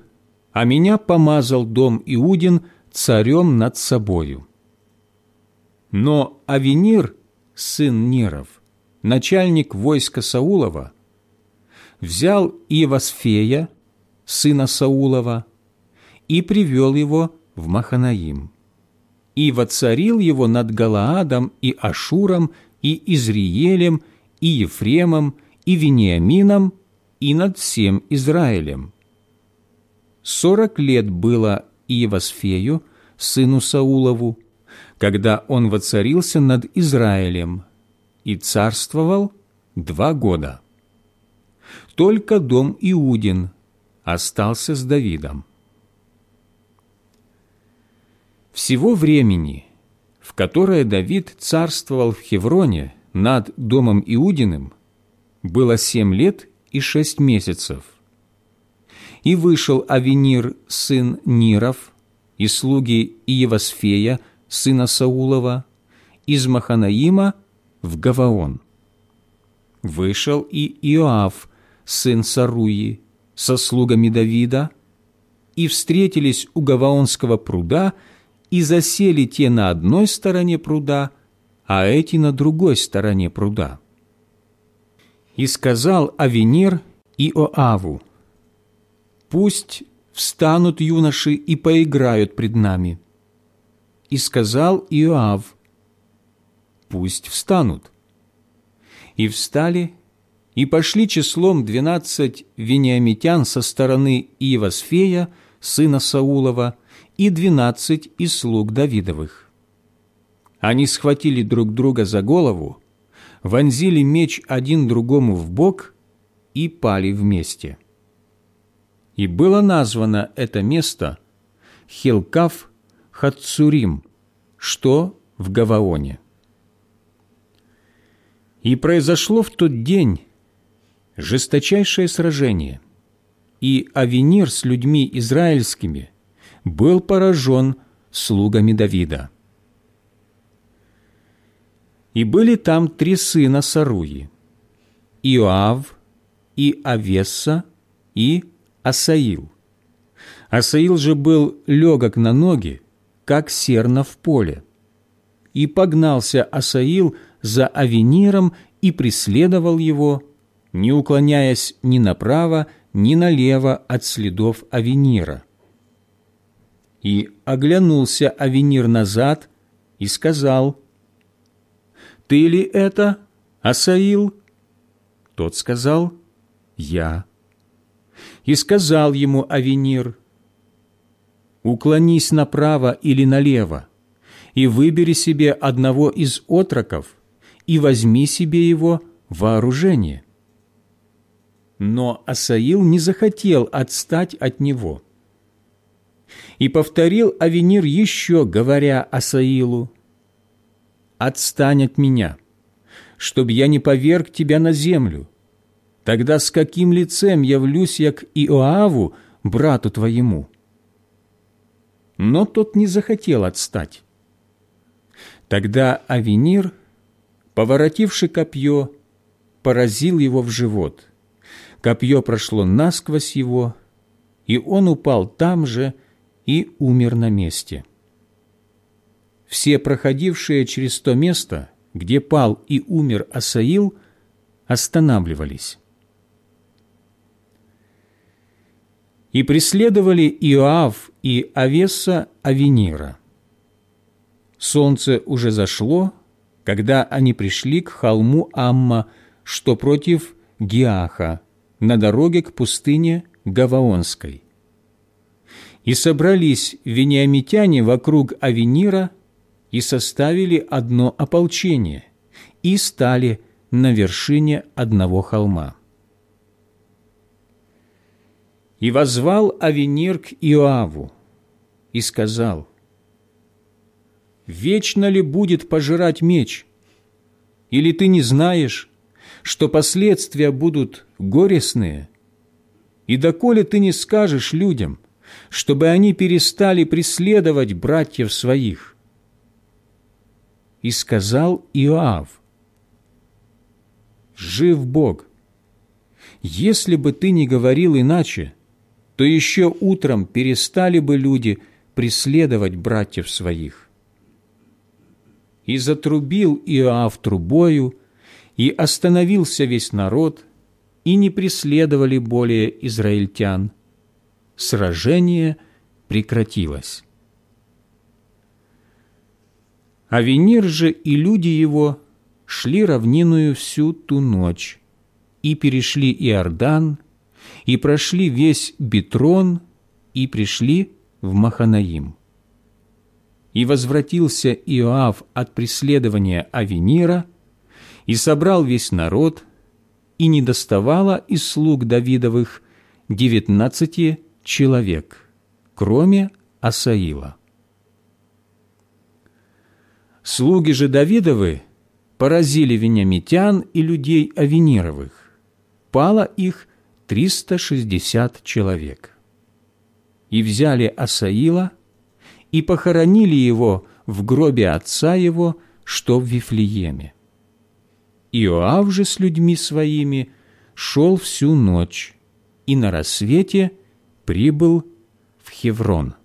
Speaker 1: а меня помазал дом Иудин царем над собою. Но Авенир, сын Ниров, начальник войска Саулова, взял Ивасфея, сына Саулова, и привел его в Маханаим, и воцарил его над Галаадом и Ашуром, и Изриелем, и Ефремом, и Вениамином, и над всем Израилем. Сорок лет было Иевасфею, сыну Саулову, когда он воцарился над Израилем и царствовал два года. Только дом Иудин остался с Давидом. Всего времени, в которое Давид царствовал в Хевроне над домом Иудиным, было семь лет и шесть месяцев. И вышел Авенир, сын Ниров, и слуги Иевасфея, сына Саулова, из Маханаима в Гаваон. Вышел и Иоав, сын Саруи, со слугами Давида, и встретились у Гаваонского пруда, и засели те на одной стороне пруда, а эти на другой стороне пруда. И сказал Авенир Иоаву, «Пусть встанут юноши и поиграют пред нами». И сказал Иоав, «Пусть встанут». И встали, и пошли числом двенадцать вениамитян со стороны Иевасфея, сына Саулова, и двенадцать из слуг Давидовых. Они схватили друг друга за голову, вонзили меч один другому в бок и пали вместе. И было названо это место Хилкав Хацурим, что в Гаваоне. И произошло в тот день жесточайшее сражение, и Авенир с людьми израильскими был поражен слугами Давида. И были там три сына Саруи – Иоав, и Авесса, и Асаил. Асаил же был легок на ноги, как серна в поле. И погнался Асаил за Авениром и преследовал его, не уклоняясь ни направо, ни налево от следов Авенира. И оглянулся Авенир назад и сказал, «Ты ли это, Асаил?» Тот сказал, «Я». И сказал ему Авенир, «Уклонись направо или налево, и выбери себе одного из отроков, и возьми себе его вооружение». Но Асаил не захотел отстать от него. И повторил Авенир еще, говоря Асаилу, «Отстань от меня, чтобы я не поверг тебя на землю. Тогда с каким лицем явлюсь я к Иоаву, брату твоему?» Но тот не захотел отстать. Тогда Авенир, поворотивший копье, поразил его в живот – Копье прошло насквозь его, и он упал там же и умер на месте. Все проходившие через то место, где пал и умер Асаил, останавливались. И преследовали Иоав и Авеса Авенира. Солнце уже зашло, когда они пришли к холму Амма, что против Гиаха, на дороге к пустыне Гаваонской. И собрались вениамитяне вокруг Авенира и составили одно ополчение и стали на вершине одного холма. И возвал Авенир к Иоаву и сказал, «Вечно ли будет пожирать меч? Или ты не знаешь, что последствия будут горестные? И доколе ты не скажешь людям, чтобы они перестали преследовать братьев своих? И сказал Иоав, «Жив Бог! Если бы ты не говорил иначе, то еще утром перестали бы люди преследовать братьев своих». И затрубил Иоав трубою, и остановился весь народ, и не преследовали более израильтян. Сражение прекратилось. Авенир же и люди его шли равниную всю ту ночь, и перешли Иордан, и прошли весь Битрон, и пришли в Маханаим. и возвратился Иоав от преследования Авенира, и собрал весь народ, и не доставало из слуг Давидовых девятнадцати человек, кроме Асаила. Слуги же Давидовы поразили венямитян и людей Авенировых. Пало их триста шестьдесят человек. И взяли Асаила и похоронили его в гробе отца его, что в Вифлееме. Иоав же с людьми своими шел всю ночь и на рассвете прибыл в Хеврон.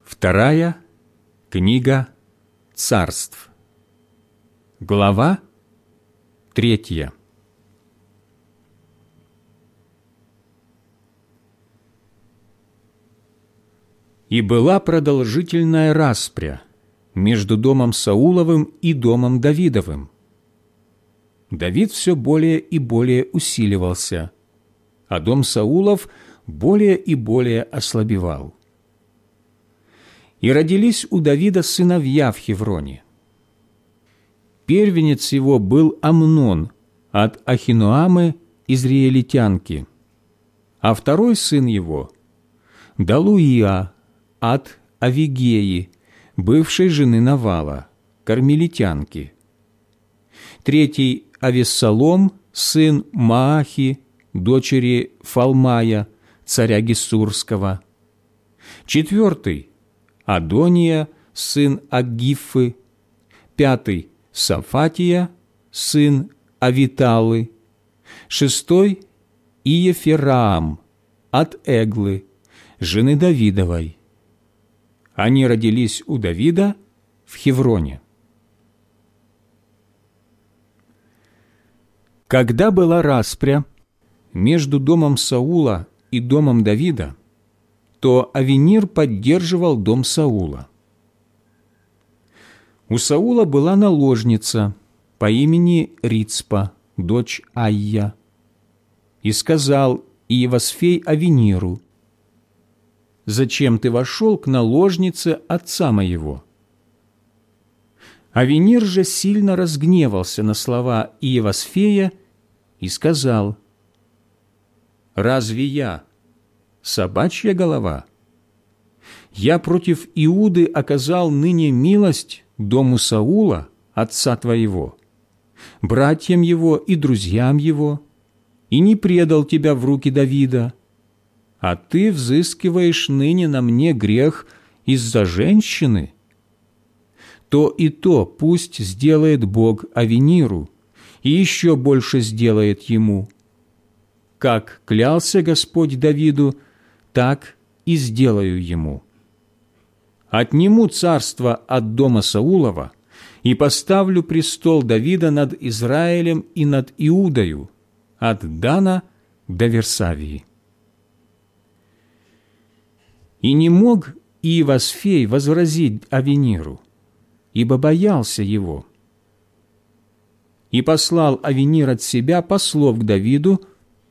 Speaker 1: Вторая книга царств. Глава третья. И была продолжительная распря между домом Сауловым и домом Давидовым. Давид все более и более усиливался, а дом Саулов более и более ослабевал. И родились у Давида сыновья в Хевроне. Первенец его был Амнон от Ахинуамы израилитянки, а второй сын его – Далуия от Авигеи, бывшей жены Навала, кармелитянки. Третий – Авессалом, сын Маахи, дочери Фалмая, царя Гессурского. Четвертый – Адония, сын Агифы. Пятый – Сафатия, сын Авиталы. Шестой – Иефераам от Эглы, жены Давидовой. Они родились у Давида в Хевроне. Когда была распря между домом Саула и домом Давида, то Авенир поддерживал дом Саула. У Саула была наложница по имени Рицпа, дочь Айя, и сказал Иевосфей Авениру, зачем ты вошел к наложнице отца моего?» Авенир же сильно разгневался на слова Иевосфея и сказал, «Разве я собачья голова? Я против Иуды оказал ныне милость дому Саула, отца твоего, братьям его и друзьям его, и не предал тебя в руки Давида, а ты взыскиваешь ныне на мне грех из-за женщины? То и то пусть сделает Бог Авениру, и еще больше сделает ему. Как клялся Господь Давиду, так и сделаю ему. Отниму царство от дома Саулова и поставлю престол Давида над Израилем и над Иудою, от Дана до Версавии. И не мог Иевосфей возразить Авениру, ибо боялся его. И послал Авенир от себя послов к Давиду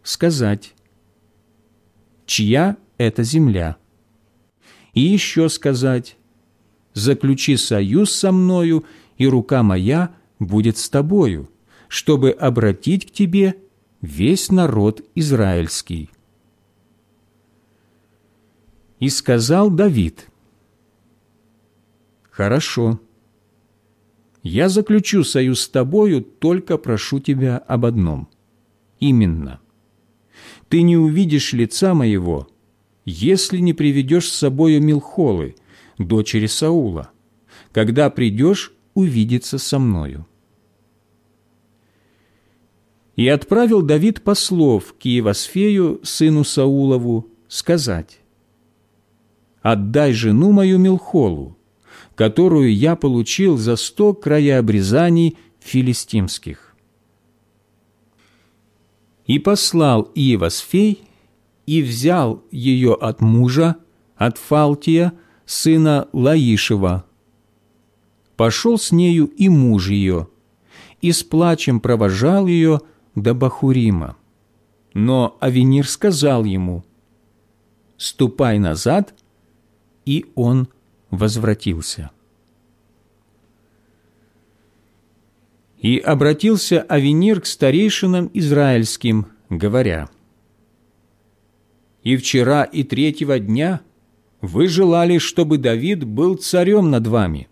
Speaker 1: сказать, «Чья это земля?» И еще сказать, «Заключи союз со мною, и рука моя будет с тобою, чтобы обратить к тебе весь народ израильский». И сказал Давид, «Хорошо, я заключу союз с тобою, только прошу тебя об одном. Именно, ты не увидишь лица моего, если не приведешь с собою Милхолы, дочери Саула, когда придешь увидеться со мною». И отправил Давид послов к Иевосфею, сыну Саулову, сказать, отдай жену мою Милхолу, которую я получил за сто краеобрезаний филистимских». И послал Иевосфей, и взял ее от мужа, от Фалтия, сына Лаишева. Пошел с нею и муж ее, и с плачем провожал ее до Бахурима. Но Авенир сказал ему, «Ступай назад», и он возвратился. И обратился Авенир к старейшинам израильским, говоря, «И вчера, и третьего дня вы желали, чтобы Давид был царем над вами.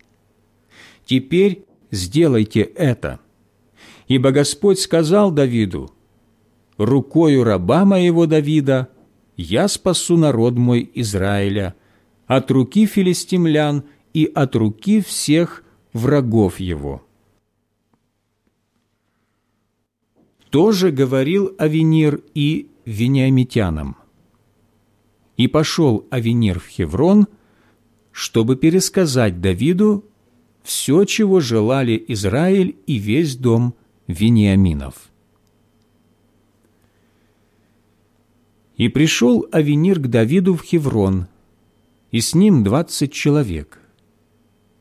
Speaker 1: Теперь сделайте это. Ибо Господь сказал Давиду, «Рукою раба моего Давида я спасу народ мой Израиля от руки филистимлян и от руки всех врагов его». Тоже говорил Авенир и вениамитянам. И пошел Авенир в Хеврон, чтобы пересказать Давиду все, чего желали Израиль и весь дом Вениаминов. И пришел Авенир к Давиду в Хеврон, и с ним двадцать человек.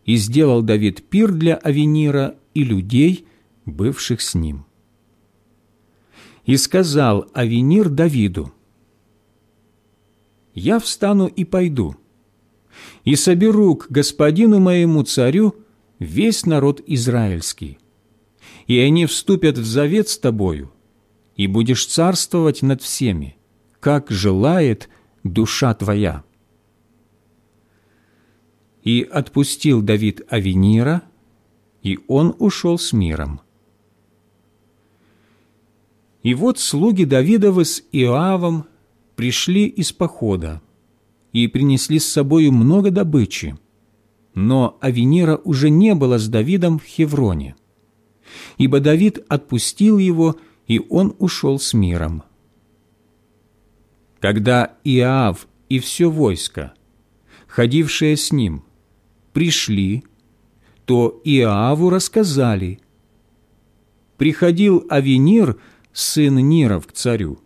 Speaker 1: И сделал Давид пир для Авенира и людей, бывших с ним. И сказал Авенир Давиду, «Я встану и пойду, и соберу к господину моему царю весь народ израильский, и они вступят в завет с тобою, и будешь царствовать над всеми, как желает душа твоя». И отпустил Давид Авенира, и он ушел с миром. И вот слуги Давидовы с Иоавом пришли из похода и принесли с собою много добычи, но Авенира уже не было с Давидом в Хевроне, ибо Давид отпустил его, и он ушел с миром. Когда Иав и все войско, ходившее с ним, пришли, то Иаву рассказали. Приходил Авенир, сын Ниров, к царю,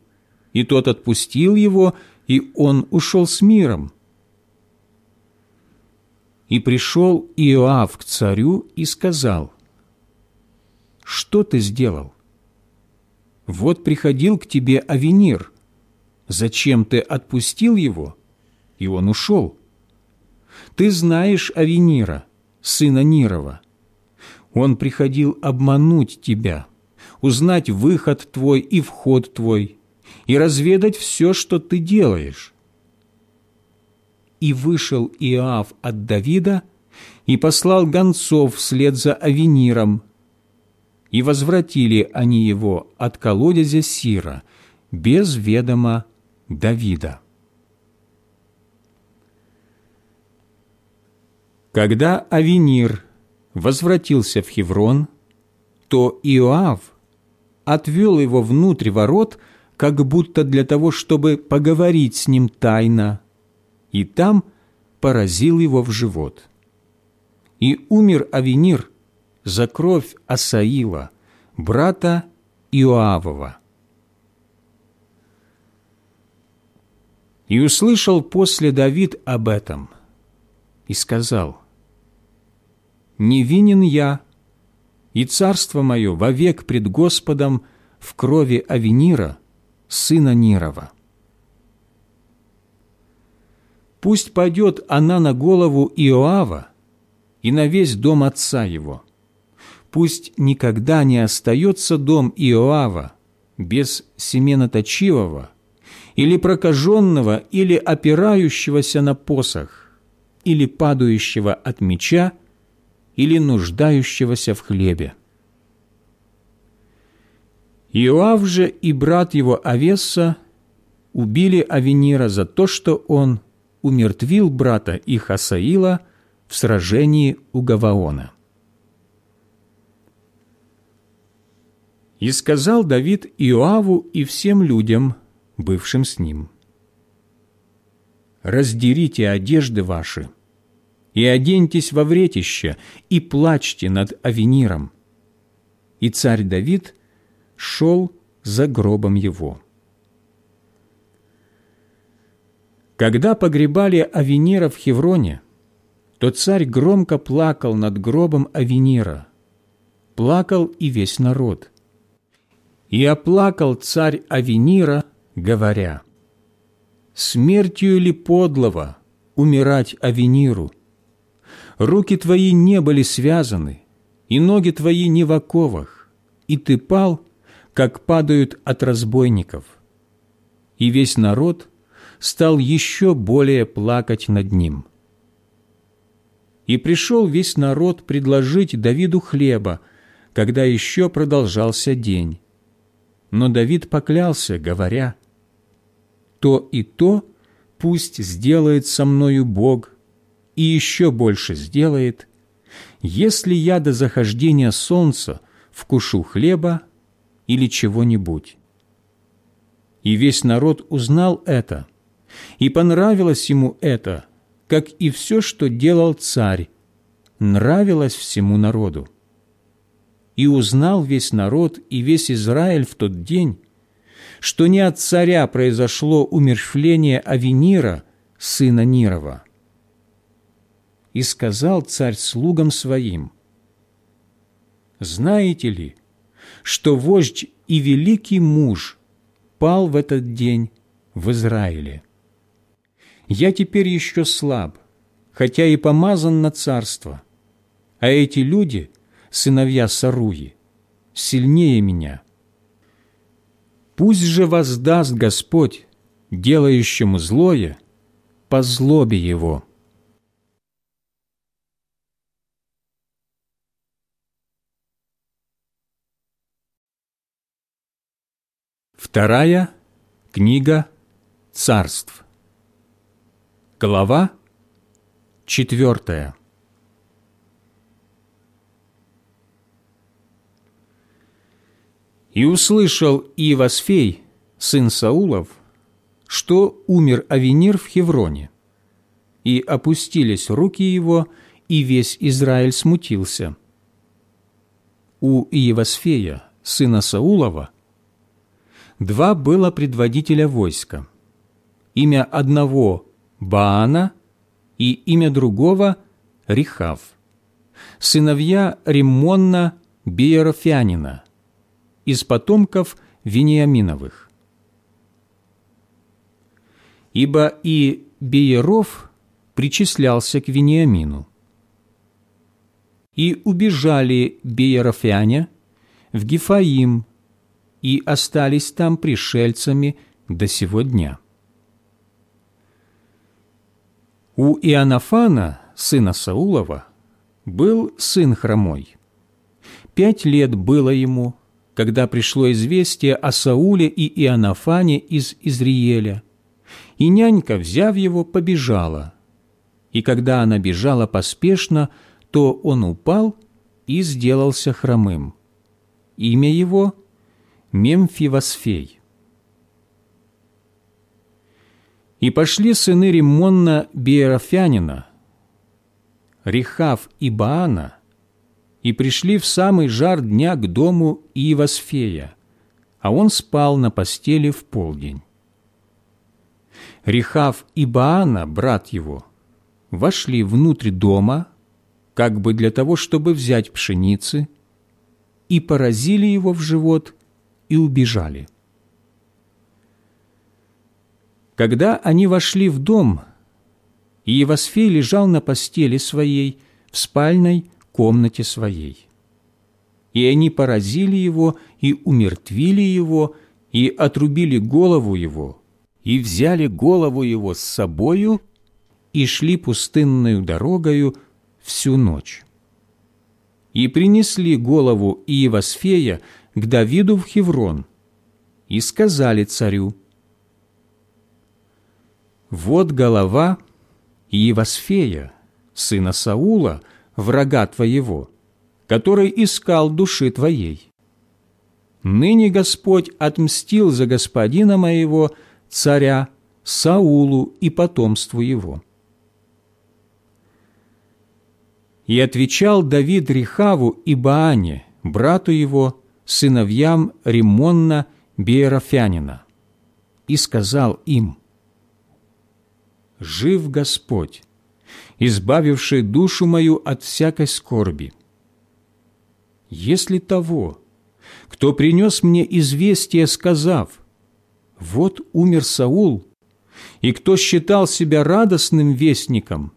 Speaker 1: и тот отпустил его, и он ушел с миром. И пришел Иоав к царю и сказал, «Что ты сделал? Вот приходил к тебе Авенир. Зачем ты отпустил его?» И он ушел. «Ты знаешь Авенира, сына Нирова. Он приходил обмануть тебя, узнать выход твой и вход твой, и разведать все, что ты делаешь» и вышел Иоав от Давида и послал гонцов вслед за Авениром, и возвратили они его от колодезя Сира без ведома Давида. Когда Авенир возвратился в Хеврон, то Иоав отвел его внутрь ворот, как будто для того, чтобы поговорить с ним тайно, и там поразил его в живот. И умер Авенир за кровь Асаила, брата Иоавова. И услышал после Давид об этом и сказал, «Невинен я, и царство мое вовек пред Господом в крови Авенира, сына Нирова». Пусть пойдет она на голову Иоава и на весь дом отца его. Пусть никогда не остается дом Иоава без семена точивого или прокаженного, или опирающегося на посох, или падающего от меча, или нуждающегося в хлебе. Иоав же и брат его Авесса убили Авенира за то, что он умертвил брата их Асаила в сражении у Гаваона. И сказал Давид Иоаву и всем людям, бывшим с ним, «Раздерите одежды ваши, и оденьтесь во вретище, и плачьте над Авениром». И царь Давид шел за гробом его. Когда погребали Авенира в Хевроне, то царь громко плакал над гробом Авенира. Плакал и весь народ. И оплакал царь Авенира, говоря, «Смертью ли подлого умирать Авениру? Руки твои не были связаны, и ноги твои не в оковах, и ты пал, как падают от разбойников». И весь народ стал еще более плакать над ним. И пришел весь народ предложить Давиду хлеба, когда еще продолжался день. Но Давид поклялся, говоря, «То и то пусть сделает со мною Бог, и еще больше сделает, если я до захождения солнца вкушу хлеба или чего-нибудь». И весь народ узнал это, и понравилось ему это, как и все, что делал царь, нравилось всему народу. И узнал весь народ и весь Израиль в тот день, что не от царя произошло умершвление Авенира, сына Нирова. И сказал царь слугам своим, «Знаете ли, что вождь и великий муж пал в этот день в Израиле? Я теперь еще слаб, хотя и помазан на царство, а эти люди, сыновья Саруи, сильнее меня» Пусть же воздаст Господь, делающему злое, по злобе его. Вторая книга царств. Глава четвертая. И услышал Иевасфей, сын Саулов, что умер Авенир в Хевроне. И опустились руки его, и весь Израиль смутился. У Иевасфея, сына Саулова, два было предводителя войска. Имя одного – Баана, и имя другого – Рихав. Сыновья Риммонна Биерофянина – из потомков Вениаминовых. Ибо и Бееров причислялся к Вениамину. И убежали Беерофяне в Гефаим и остались там пришельцами до сего дня. У Иоаннафана, сына Саулова, был сын хромой. Пять лет было ему, когда пришло известие о Сауле и Иоаннафане из Изриеля. И нянька, взяв его, побежала. И когда она бежала поспешно, то он упал и сделался хромым. Имя его – Мемфивосфей. И пошли сыны Риммонна Биерофянина, Рихав и Баана – и пришли в самый жар дня к дому Иевасфея, а он спал на постели в полдень. Рехав и Баана, брат его, вошли внутрь дома, как бы для того, чтобы взять пшеницы, и поразили его в живот и убежали. Когда они вошли в дом, Иевасфей лежал на постели своей в спальной комнате своей. И они поразили его, и умертвили его, и отрубили голову его, и взяли голову его с собою, и шли пустынную дорогою всю ночь. И принесли голову Иевасфея к Давиду в Хеврон, и сказали царю, «Вот голова Иевасфея, сына Саула, врага твоего, который искал души твоей. Ныне Господь отмстил за господина моего, царя, Саулу и потомству его». И отвечал Давид Рихаву и Баане, брату его, сыновьям Римонна Беерофянина, и сказал им, «Жив Господь, избавивший душу мою от всякой скорби. Если того, кто принес мне известие, сказав, «Вот умер Саул», и кто считал себя радостным вестником,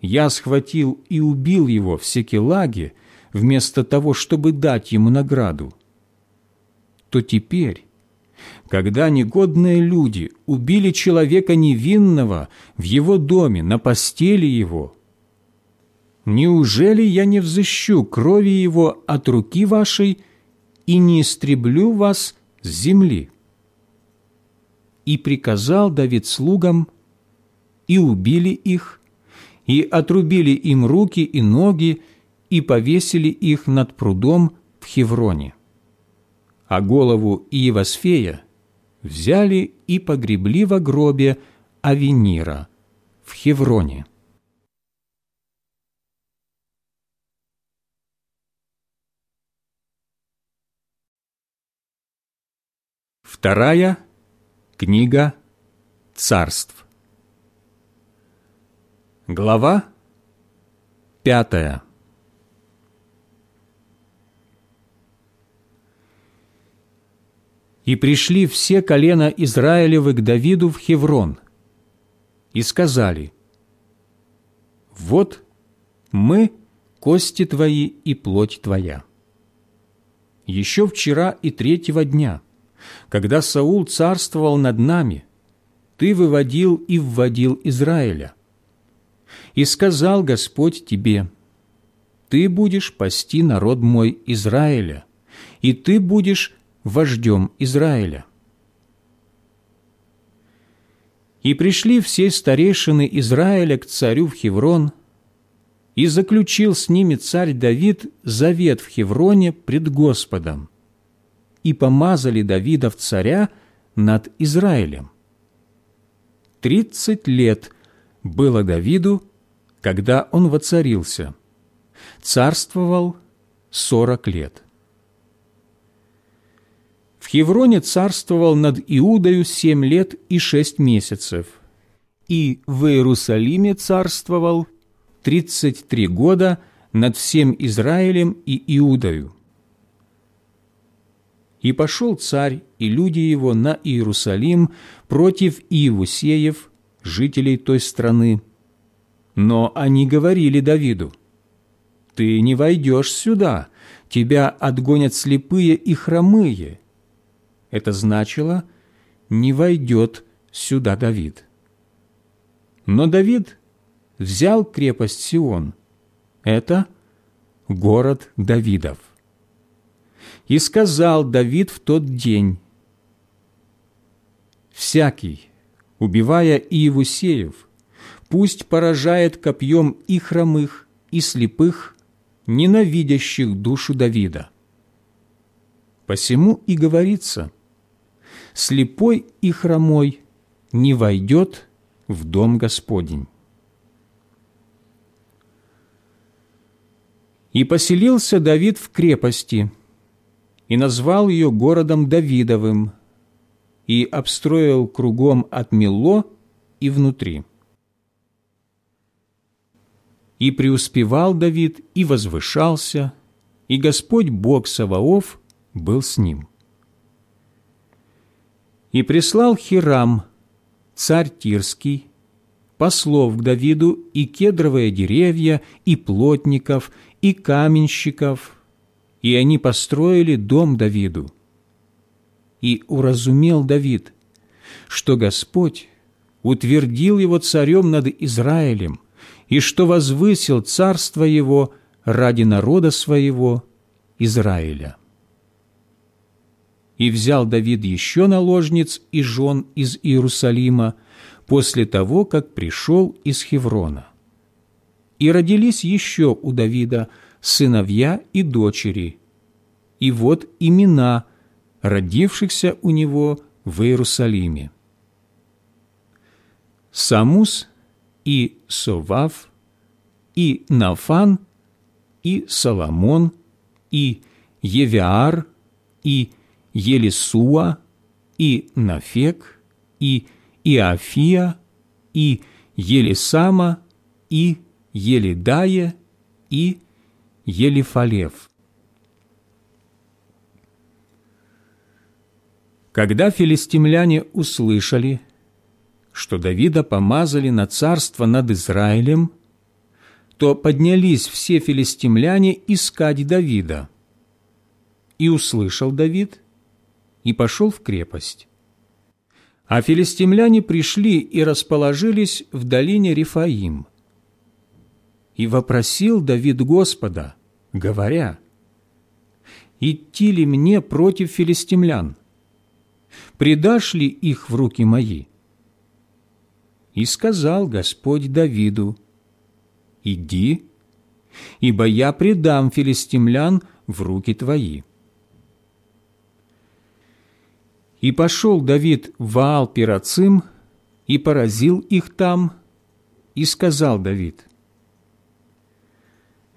Speaker 1: я схватил и убил его в Секелаге вместо того, чтобы дать ему награду, то теперь, когда негодные люди убили человека невинного в его доме, на постели его, неужели я не взыщу крови его от руки вашей и не истреблю вас с земли?» И приказал Давид слугам, и убили их, и отрубили им руки и ноги, и повесили их над прудом в Хевроне. А голову Иевосфея взяли и погребли во гробе Авенира в Хевроне. Вторая книга царств. Глава пятая. И пришли все колена Израилевы к Давиду в Хеврон и сказали, «Вот мы, кости твои и плоть твоя». Еще вчера и третьего дня, когда Саул царствовал над нами, ты выводил и вводил Израиля. И сказал Господь тебе, «Ты будешь пасти народ мой Израиля, и ты будешь вождем Израиля». И пришли все старейшины Израиля к царю в Хеврон, и заключил с ними царь Давид завет в Хевроне пред Господом, и помазали Давида в царя над Израилем. Тридцать лет было Давиду когда он воцарился, царствовал сорок лет. В Хевроне царствовал над Иудою семь лет и шесть месяцев, и в Иерусалиме царствовал тридцать три года над всем Израилем и Иудою. И пошел царь и люди его на Иерусалим против Иевусеев, жителей той страны, но они говорили Давиду, «Ты не войдешь сюда, тебя отгонят слепые и хромые». Это значило «не войдет сюда Давид». Но Давид взял крепость Сион. Это город Давидов. И сказал Давид в тот день, «Всякий, убивая Иевусеев, пусть поражает копьем и хромых, и слепых, ненавидящих душу Давида. Посему и говорится, слепой и хромой не войдет в дом Господень. И поселился Давид в крепости, и назвал ее городом Давидовым, и обстроил кругом от Мило и внутри. И преуспевал Давид, и возвышался, и Господь Бог Саваоф был с ним. И прислал Хирам, царь Тирский, послов к Давиду и кедровые деревья, и плотников, и каменщиков, и они построили дом Давиду. И уразумел Давид, что Господь утвердил его царем над Израилем – и что возвысил царство его ради народа своего Израиля. И взял Давид еще наложниц и жен из Иерусалима после того, как пришел из Хеврона. И родились еще у Давида сыновья и дочери, и вот имена родившихся у него в Иерусалиме. Самус и Совав, и Нафан, и Соломон, и Евиар, и Елисуа, и Нафек, и Иофия, и Елисама, и Елидая, и Елифалев. Когда филистимляне услышали, что Давида помазали на царство над Израилем, то поднялись все филистимляне искать Давида. И услышал Давид, и пошел в крепость. А филистимляне пришли и расположились в долине Рифаим. И вопросил Давид Господа, говоря, «Идти ли мне против филистимлян? Предашь ли их в руки мои?» И сказал Господь Давиду, «Иди, ибо я предам филистимлян в руки твои». И пошел Давид в Ваал-Пирацим и поразил их там, и сказал Давид,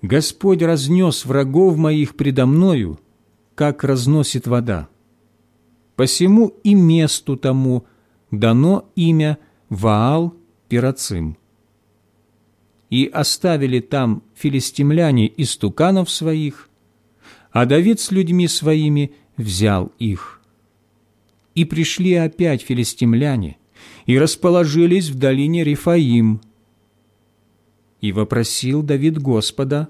Speaker 1: «Господь разнес врагов моих предо мною, как разносит вода. Посему и месту тому дано имя Ваал-Пирацим. И оставили там филистимляне истуканов своих, а Давид с людьми своими взял их. И пришли опять филистимляне, и расположились в долине Рифаим. И вопросил Давид Господа,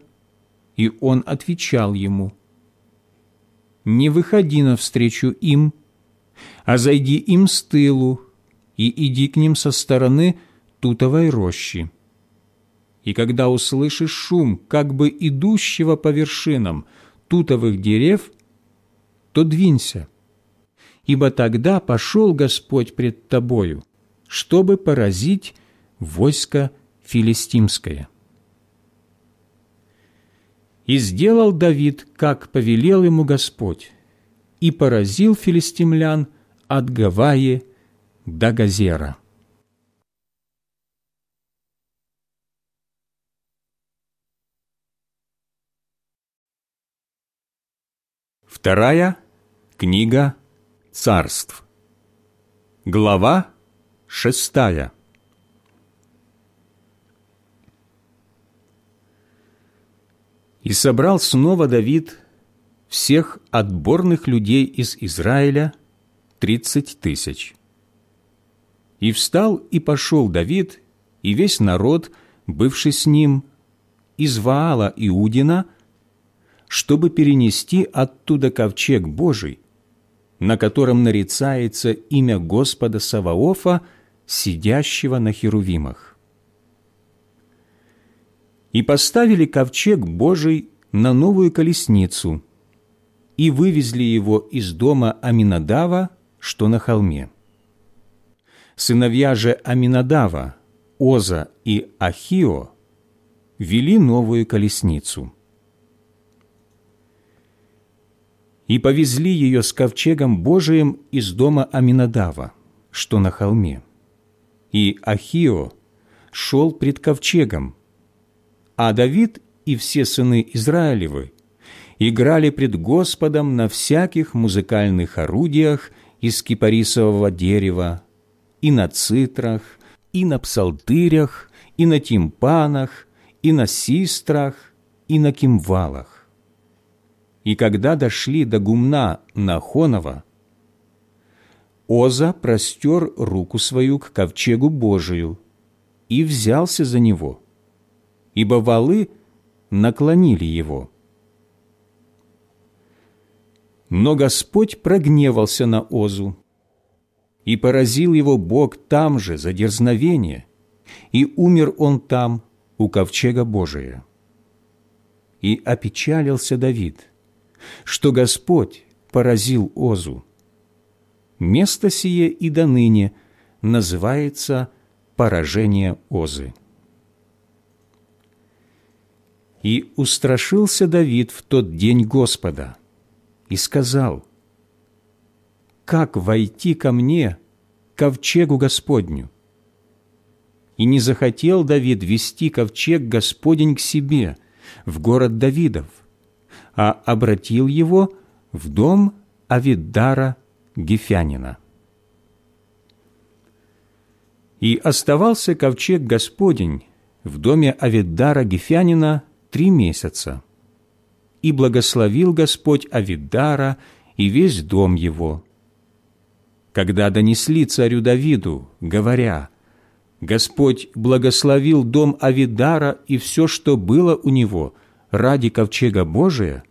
Speaker 1: и он отвечал ему, «Не выходи навстречу им, а зайди им с тылу, и иди к ним со стороны тутовой рощи. И когда услышишь шум, как бы идущего по вершинам тутовых дерев, то двинься, ибо тогда пошел Господь пред тобою, чтобы поразить войско филистимское. И сделал Давид, как повелел ему Господь, и поразил филистимлян от Гаваи до Газера. Вторая книга царств. Глава шестая. И собрал снова Давид всех отборных людей из Израиля тридцать тысяч. И встал и пошел Давид, и весь народ, бывший с ним, из Ваала Иудина, чтобы перенести оттуда ковчег Божий, на котором нарицается имя Господа Саваофа, сидящего на херувимах. И поставили ковчег Божий на новую колесницу и вывезли его из дома Аминадава, что на холме. Сыновья же Аминадава, Оза и Ахио вели новую колесницу. И повезли ее с ковчегом Божиим из дома Аминадава, что на холме. И Ахио шел пред ковчегом, а Давид и все сыны Израилевы играли пред Господом на всяких музыкальных орудиях из кипарисового дерева, и на цитрах, и на псалтырях, и на тимпанах, и на систрах, и на кимвалах. И когда дошли до гумна Нахонова, Оза простер руку свою к ковчегу Божию и взялся за него, ибо валы наклонили его. Но Господь прогневался на Озу, и поразил его Бог там же за дерзновение, и умер он там, у ковчега Божия. И опечалился Давид, что Господь поразил Озу. Место сие и до ныне называется поражение Озы. И устрашился Давид в тот день Господа и сказал – как войти ко мне, ковчегу Господню? И не захотел Давид вести ковчег Господень к себе, в город Давидов, а обратил его в дом Авидара Гефянина. И оставался ковчег Господень в доме Авидара Гефянина три месяца. И благословил Господь Авидара и весь дом его – когда донесли царю Давиду, говоря, «Господь благословил дом Авидара и все, что было у него, ради ковчега Божия»,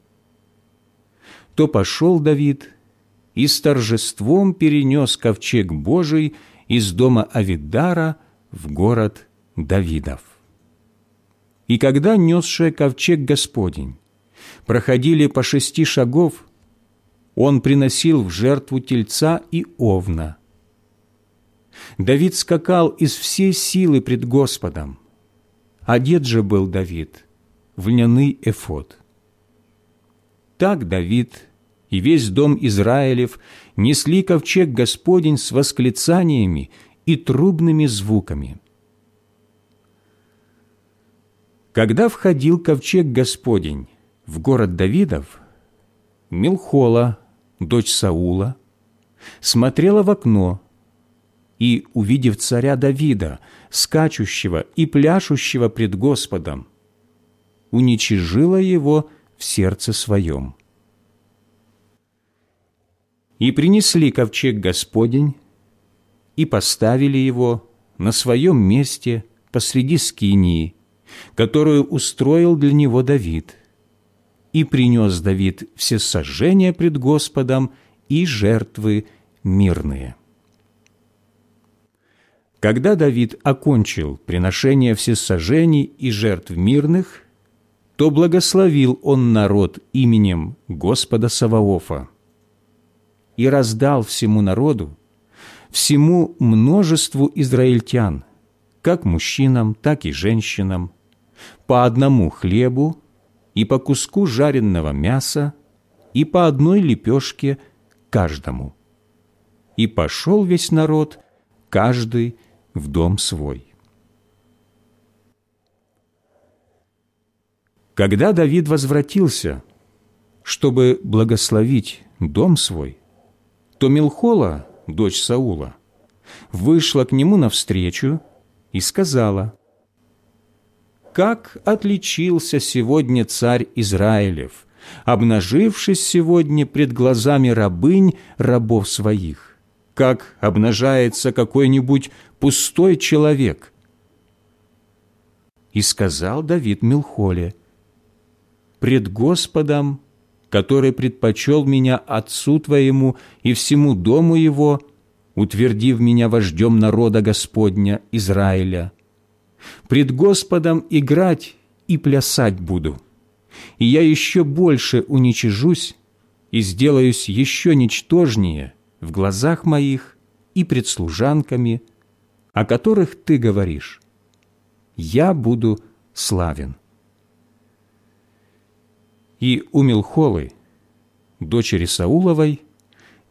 Speaker 1: то пошел Давид и с торжеством перенес ковчег Божий из дома Авидара в город Давидов. И когда несшие ковчег Господень проходили по шести шагов, он приносил в жертву тельца и овна. Давид скакал из всей силы пред Господом. Одет же был Давид в льняный эфод. Так Давид и весь дом Израилев несли ковчег Господень с восклицаниями и трубными звуками. Когда входил ковчег Господень в город Давидов, Милхола, дочь Саула, смотрела в окно и, увидев царя Давида, скачущего и пляшущего пред Господом, уничижила его в сердце своем. И принесли ковчег Господень, и поставили его на своем месте посреди скинии, которую устроил для него Давид, и принес Давид все сожжения пред Господом и жертвы мирные. Когда Давид окончил приношение всесожжений и жертв мирных, то благословил он народ именем Господа Саваофа и раздал всему народу, всему множеству израильтян, как мужчинам, так и женщинам, по одному хлебу и по куску жареного мяса, и по одной лепешке каждому. И пошел весь народ, каждый в дом свой. Когда Давид возвратился, чтобы благословить дом свой, то Милхола, дочь Саула, вышла к нему навстречу и сказала, как отличился сегодня царь Израилев, обнажившись сегодня пред глазами рабынь рабов своих, как обнажается какой-нибудь пустой человек. И сказал Давид Милхоле, «Пред Господом, который предпочел меня отцу твоему и всему дому его, утвердив меня вождем народа Господня Израиля, Пред Господом играть и плясать буду, и я еще больше уничижусь и сделаюсь еще ничтожнее в глазах моих и пред служанками, о которых ты говоришь. Я буду славен. И у Милхолы, дочери Сауловой,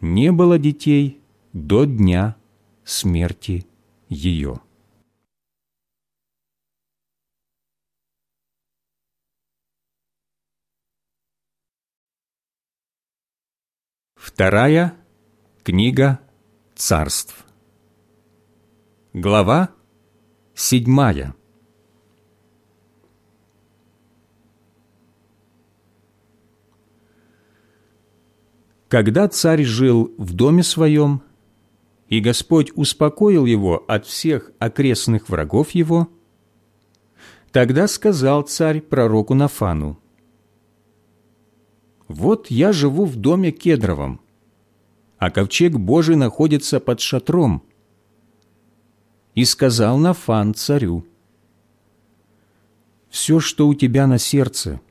Speaker 1: не было детей до дня смерти ее. Вторая книга царств. Глава седьмая. Когда царь жил в доме своем, и Господь успокоил его от всех окрестных врагов его, тогда сказал царь пророку Нафану, «Вот я живу в доме кедровом, а ковчег Божий находится под шатром». И сказал Нафан царю, «Все, что у тебя на сердце,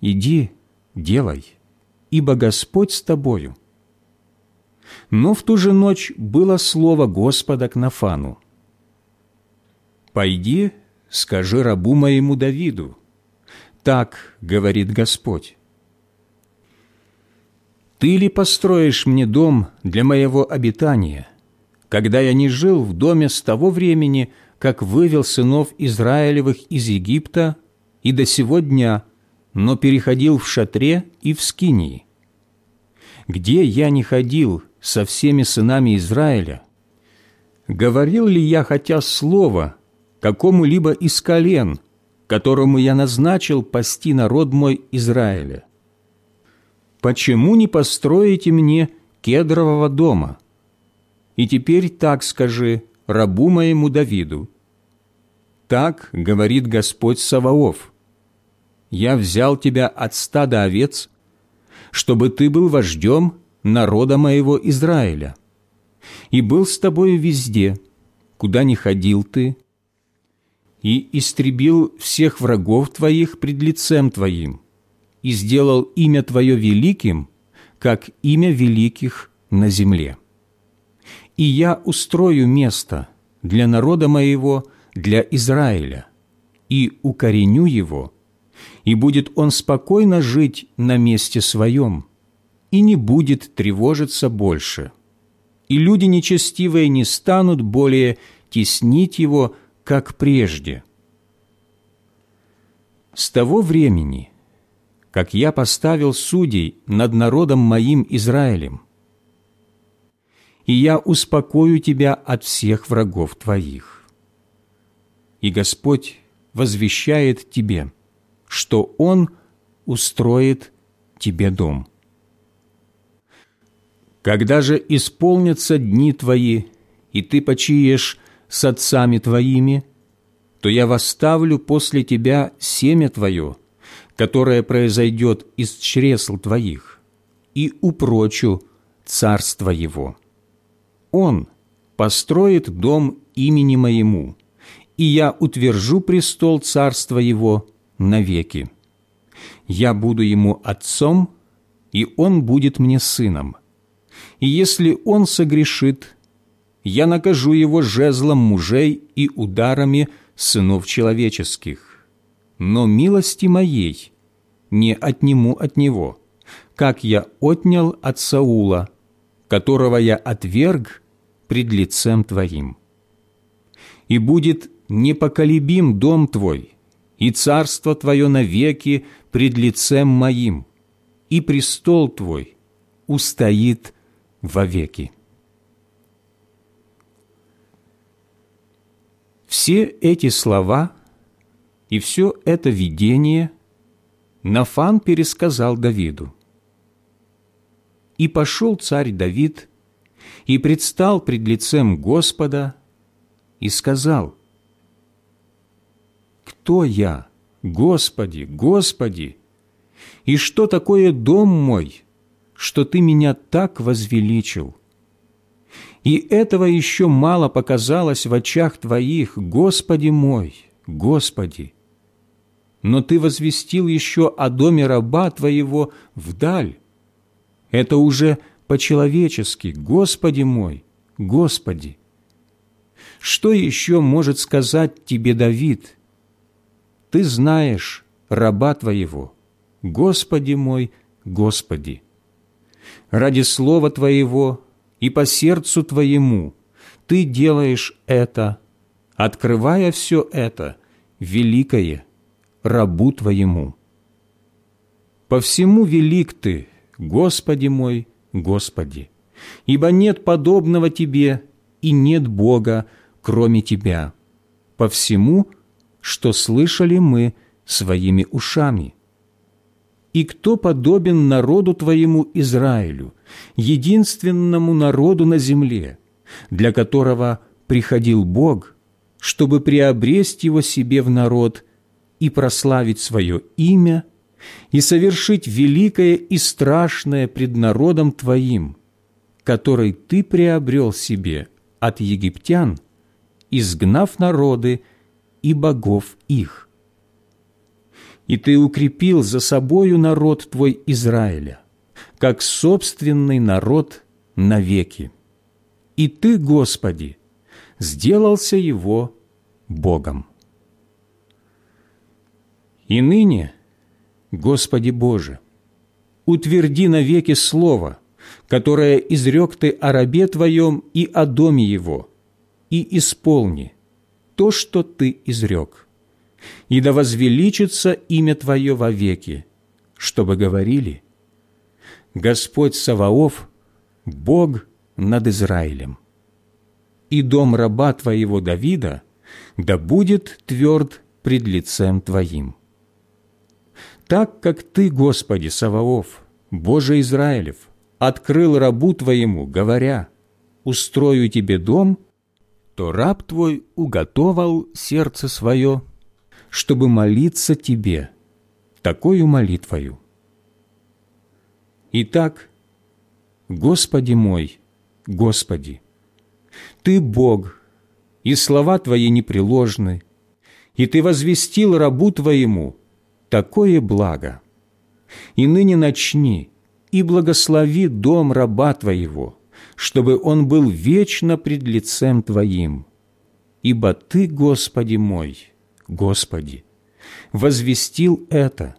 Speaker 1: иди, делай, ибо Господь с тобою». Но в ту же ночь было слово Господа к Нафану. «Пойди, скажи рабу моему Давиду, так говорит Господь, ты ли построишь мне дом для моего обитания, когда я не жил в доме с того времени, как вывел сынов Израилевых из Египта и до сего дня, но переходил в шатре и в скинии? Где я не ходил со всеми сынами Израиля? Говорил ли я хотя слово какому-либо из колен, которому я назначил пасти народ мой Израиля? почему не построите мне кедрового дома? И теперь так скажи рабу моему Давиду. Так говорит Господь Саваоф. Я взял тебя от стада овец, чтобы ты был вождем народа моего Израиля, и был с тобою везде, куда ни ходил ты, и истребил всех врагов твоих пред лицем твоим, и сделал имя твое великим, как имя великих на земле. И я устрою место для народа моего, для Израиля, и укореню его, и будет он спокойно жить на месте своем, и не будет тревожиться больше. И люди нечестивые не станут более теснить его, как прежде. С того времени, как я поставил судей над народом моим Израилем, и я успокою тебя от всех врагов твоих. И Господь возвещает тебе, что Он устроит тебе дом. Когда же исполнятся дни твои, и ты почиешь с отцами твоими, то я восставлю после тебя семя твое, которое произойдет из чресл твоих, и упрочу царство его. Он построит дом имени моему, и я утвержу престол царства его навеки. Я буду ему отцом, и он будет мне сыном и если он согрешит, я накажу его жезлом мужей и ударами сынов человеческих. Но милости моей не отниму от него, как я отнял от Саула, которого я отверг пред лицем Твоим. И будет непоколебим дом Твой, и царство Твое навеки пред лицем Моим, и престол Твой устоит вовеки. Все эти слова и все это видение Нафан пересказал Давиду. И пошел царь Давид и предстал пред лицем Господа и сказал, «Кто я, Господи, Господи, и что такое дом мой, что Ты меня так возвеличил. И этого еще мало показалось в очах Твоих, Господи мой, Господи. Но Ты возвестил еще о доме раба Твоего вдаль. Это уже по-человечески, Господи мой, Господи. Что еще может сказать Тебе Давид? Ты знаешь раба Твоего, Господи мой, Господи! Ради слова Твоего и по сердцу Твоему Ты делаешь это, открывая все это, великое, рабу Твоему. По всему велик Ты, Господи мой, Господи, ибо нет подобного Тебе и нет Бога, кроме Тебя, по всему, что слышали мы своими ушами – и кто подобен народу Твоему Израилю, единственному народу на земле, для которого приходил Бог, чтобы приобресть его себе в народ и прославить свое имя, и совершить великое и страшное пред народом Твоим, который Ты приобрел себе от египтян, изгнав народы и богов их» и Ты укрепил за собою народ Твой Израиля, как собственный народ навеки. И Ты, Господи, сделался его Богом. И ныне, Господи Боже, утверди навеки Слово, которое изрек Ты о рабе Твоем и о доме его, и исполни то, что Ты изрек и да возвеличится имя Твое вовеки, чтобы говорили, Господь Саваоф, Бог над Израилем. И дом раба Твоего Давида да будет тверд пред лицем Твоим. Так как Ты, Господи Саваоф, Боже Израилев, открыл рабу Твоему, говоря, устрою тебе дом, то раб твой уготовал сердце свое, чтобы молиться тебе такую молитвою. Итак, Господи мой, Господи, Ты Бог, и слова Твои непреложны, и Ты возвестил рабу Твоему такое благо. И ныне начни и благослови дом раба Твоего, чтобы он был вечно пред лицем Твоим. Ибо Ты, Господи мой, Господи, возвестил это,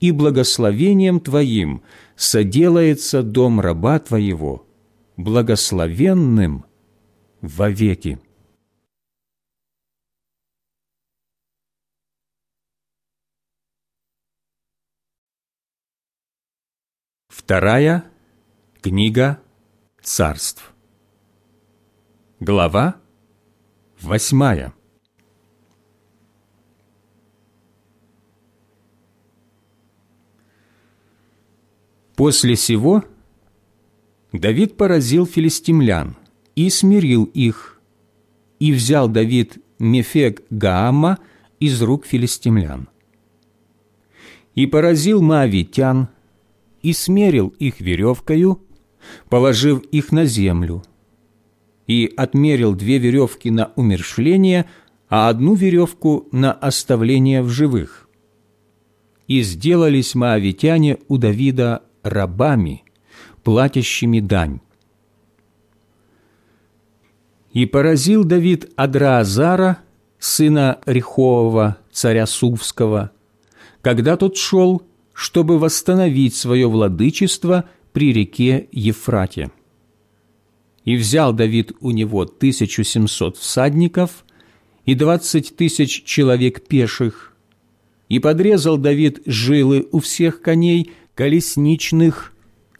Speaker 1: и благословением Твоим соделается дом раба Твоего, благословенным вовеки. Вторая книга царств. Глава восьмая. После сего Давид поразил филистимлян и смирил их, и взял Давид Мефек Гаама из рук филистимлян. И поразил Моавитян, и смерил их веревкою, положив их на землю, и отмерил две веревки на умершление, а одну веревку на оставление в живых. И сделались моавитяне у Давида рабами, платящими дань. И поразил Давид Адраазара, сына Рехового, царя Сувского, когда тот шел, чтобы восстановить свое владычество при реке Ефрате. И взял Давид у него тысячу семьсот всадников и двадцать тысяч человек пеших, и подрезал Давид жилы у всех коней колесничных,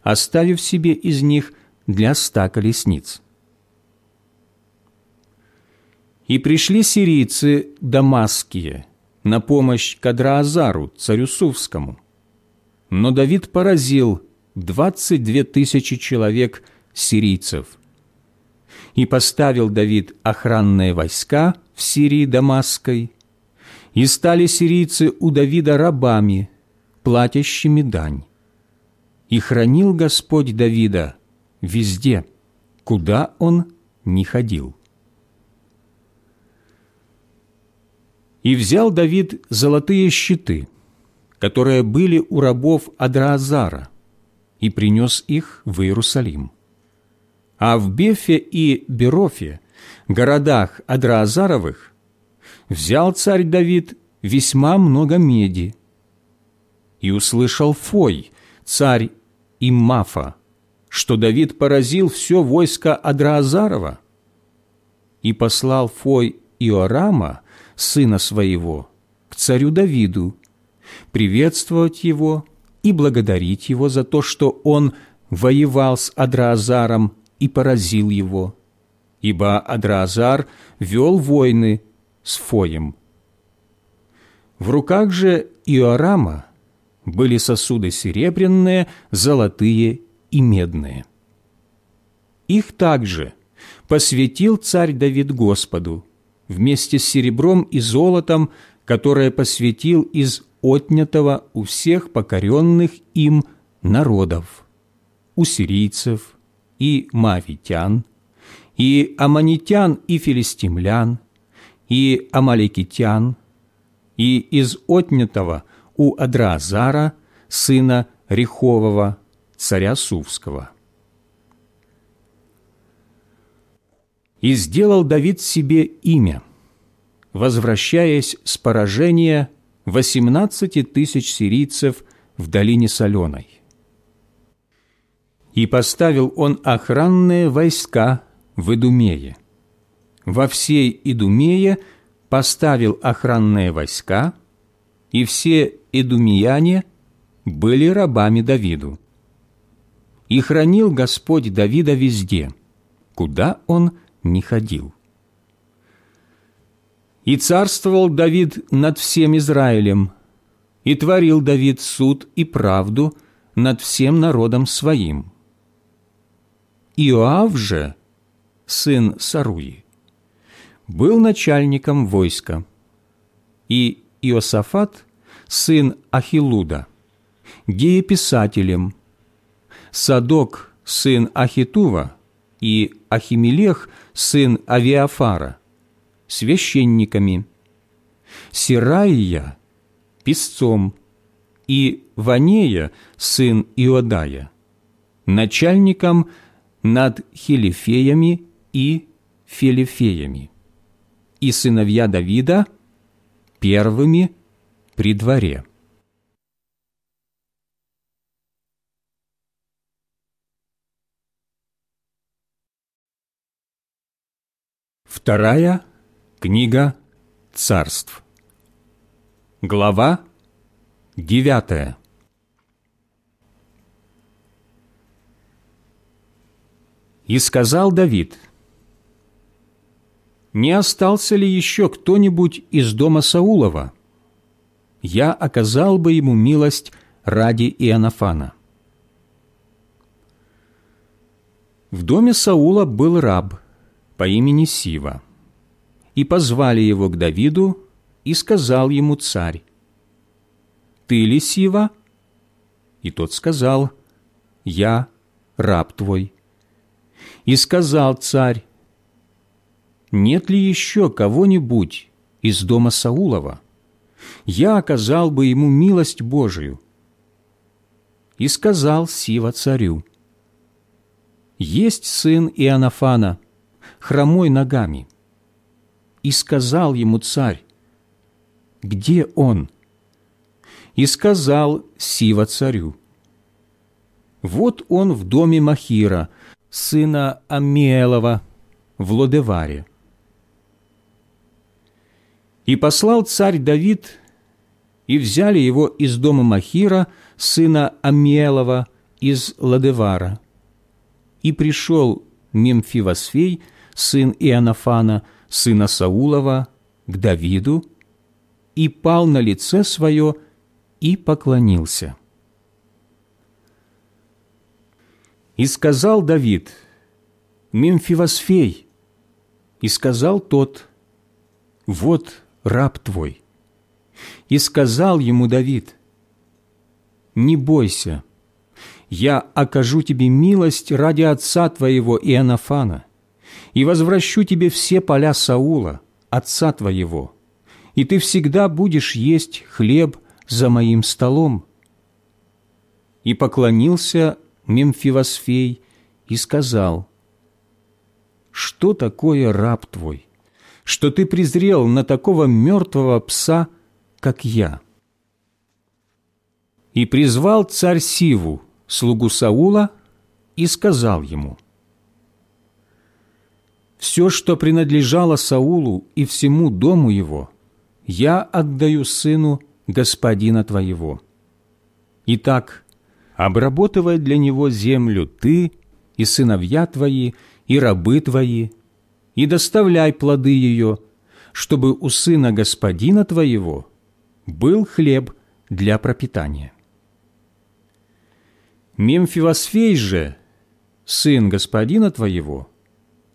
Speaker 1: оставив себе из них для ста колесниц. И пришли сирийцы дамасские на помощь Кадраазару, царю Сувскому. Но Давид поразил двадцать две тысячи человек сирийцев. И поставил Давид охранные войска в Сирии Дамасской, и стали сирийцы у Давида рабами, платящими дань. И хранил Господь Давида везде, куда он не ходил. И взял Давид золотые щиты, которые были у рабов Адраазара, и принес их в Иерусалим. А в Бефе и Берофе, городах Адраазаровых, взял царь Давид весьма много меди, и услышал Фой, царь Иммафа, что Давид поразил все войско Адраазарова, и послал Фой Иорама, сына своего, к царю Давиду, приветствовать его и благодарить его за то, что он воевал с Адраазаром и поразил его, ибо Адраазар вел войны с Фоем. В руках же Иорама были сосуды серебряные, золотые и медные. Их также посвятил царь Давид Господу вместе с серебром и золотом, которое посвятил из отнятого у всех покоренных им народов, у сирийцев и мавитян, и аманитян и филистимлян, и амаликитян, и из отнятого у Адраазара, сына Рехового, царя Сувского. И сделал Давид себе имя, возвращаясь с поражения восемнадцати тысяч сирийцев в долине Соленой. И поставил он охранные войска в Идумее. Во всей Идумее поставил охранные войска, и все идумияне были рабами Давиду. И хранил Господь Давида везде, куда он не ходил. И царствовал Давид над всем Израилем, и творил Давид суд и правду над всем народом своим. Иоав же, сын Саруи, был начальником войска, и Иосафат, сын Ахилуда, дееписателем, Садок, сын Ахитува, и Ахимелех, сын Авиафара, священниками, Сираия, писцом, и Ванея, сын Иодая, начальником над Хилифеями и Филифеями, и сыновья Давида первыми при дворе. Вторая книга царств. Глава девятая. И сказал Давид, «Не остался ли еще кто-нибудь из дома Саулова? Я оказал бы ему милость ради Иоаннафана». В доме Саула был раб – по имени Сива. И позвали его к Давиду, и сказал ему царь, «Ты ли Сива?» И тот сказал, «Я раб твой». И сказал царь, «Нет ли еще кого-нибудь из дома Саулова? Я оказал бы ему милость Божию». И сказал Сива царю, «Есть сын Иоаннафана, хромой ногами. И сказал ему царь, «Где он?» И сказал Сива царю, «Вот он в доме Махира, сына Амиэлова, в Лодеваре». И послал царь Давид, и взяли его из дома Махира, сына Амиэлова, из Ладевара. И пришел Мемфивосфей, сын Иоаннафана, сына Саулова, к Давиду, и пал на лице свое и поклонился. И сказал Давид, «Мемфивосфей», и сказал тот, «Вот раб твой». И сказал ему Давид, «Не бойся, я окажу тебе милость ради отца твоего Иоаннафана, и возвращу тебе все поля Саула, отца твоего, и ты всегда будешь есть хлеб за моим столом». И поклонился Мемфивосфей и сказал, «Что такое раб твой, что ты презрел на такого мертвого пса, как я?» И призвал царь Сиву, слугу Саула, и сказал ему, все, что принадлежало Саулу и всему дому его, я отдаю сыну господина твоего. Итак, обработывай для него землю ты и сыновья твои, и рабы твои, и доставляй плоды ее, чтобы у сына господина твоего был хлеб для пропитания. Мемфивосфей же, сын господина твоего,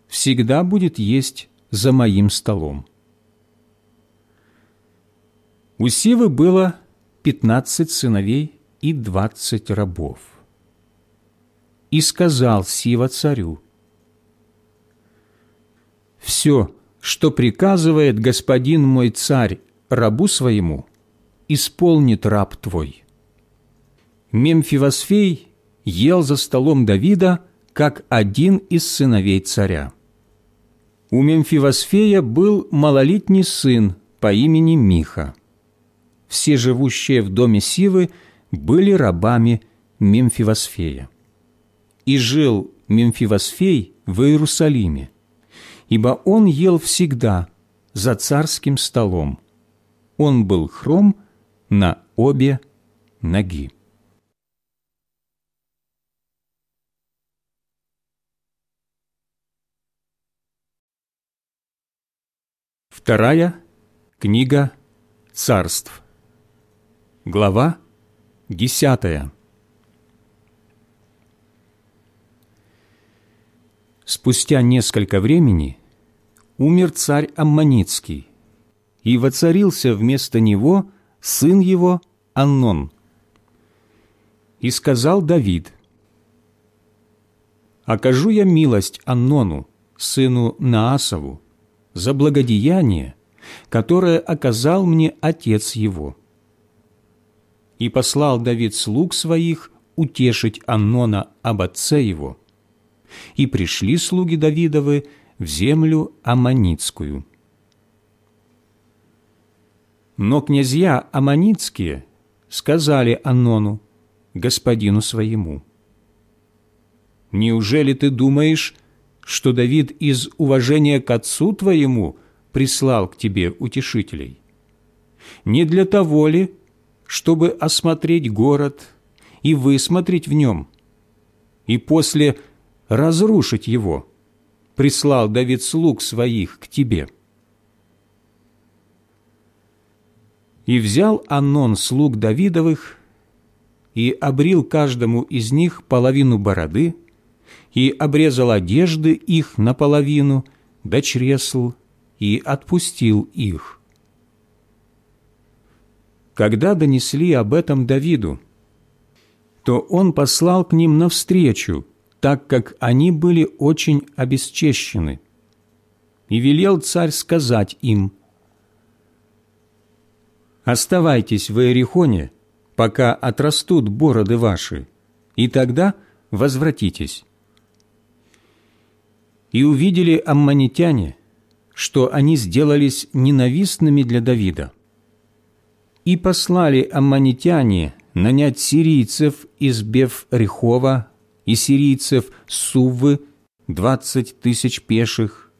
Speaker 1: всегда будет есть за моим столом. У Сивы было пятнадцать сыновей и двадцать рабов. И сказал Сива царю, «Все, что приказывает господин мой царь рабу своему, исполнит раб твой». Мемфивосфей ел за столом Давида, как один из сыновей царя. У Мемфивосфея был малолетний сын по имени Миха. Все живущие в доме Сивы были рабами Мемфивосфея. И жил Мемфивосфей в Иерусалиме, ибо он ел всегда за царским столом. Он был хром на обе ноги. Вторая книга царств. Глава десятая. Спустя несколько времени умер царь Аммонитский, и воцарился вместо него сын его Аннон. И сказал Давид, «Окажу я милость Аннону, сыну Наасову, за благодеяние, которое оказал мне отец его». И послал Давид слуг своих утешить Аннона об отце его. И пришли слуги Давидовы в землю Аммонитскую. Но князья Аммонитские сказали Аннону, господину своему, «Неужели ты думаешь, что Давид из уважения к отцу твоему прислал к тебе утешителей? Не для того ли, чтобы осмотреть город и высмотреть в нем, и после разрушить его, прислал Давид слуг своих к тебе?» И взял Анон слуг Давидовых и обрил каждому из них половину бороды и обрезал одежды их наполовину до чресл и отпустил их. Когда донесли об этом Давиду, то он послал к ним навстречу, так как они были очень обесчещены, и велел царь сказать им, Оставайтесь в Иерихоне, пока отрастут бороды ваши, и тогда возвратитесь. И увидели аммонитяне, что они сделались ненавистными для Давида. И послали аммонитяне нанять сирийцев из Бев-Рехова и сирийцев Суввы двадцать тысяч пеших,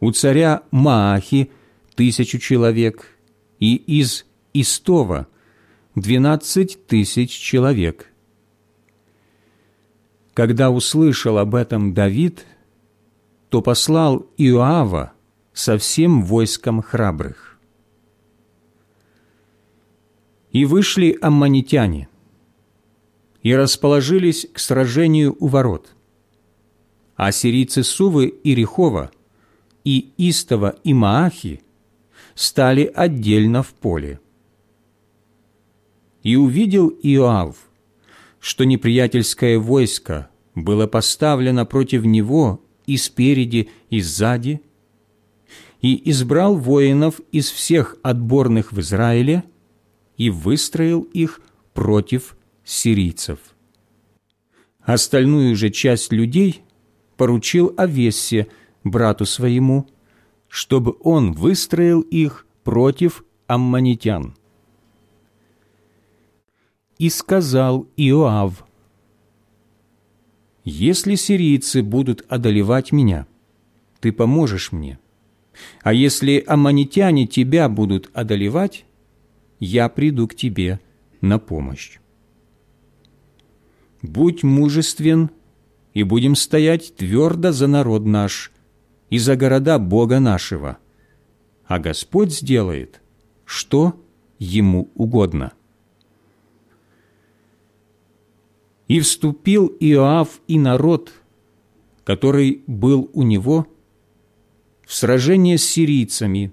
Speaker 1: у царя Маахи тысячу человек, и из Истова – двенадцать тысяч человек. Когда услышал об этом Давид, то послал Иоава со всем войском храбрых. И вышли аммонитяне, и расположились к сражению у ворот. А сирийцы Сувы и Рехова, и Истова и Маахи стали отдельно в поле. И увидел Иоав, что неприятельское войско было поставлено против него и спереди, и сзади, и избрал воинов из всех отборных в Израиле и выстроил их против сирийцев. Остальную же часть людей поручил Овессе, брату своему, чтобы он выстроил их против аммонитян. И сказал Иоав, «Если сирийцы будут одолевать меня, ты поможешь мне, а если аммонитяне тебя будут одолевать, я приду к тебе на помощь. Будь мужествен, и будем стоять твердо за народ наш и за города Бога нашего, а Господь сделает, что Ему угодно». И вступил Иоав и народ, который был у него, в сражение с сирийцами,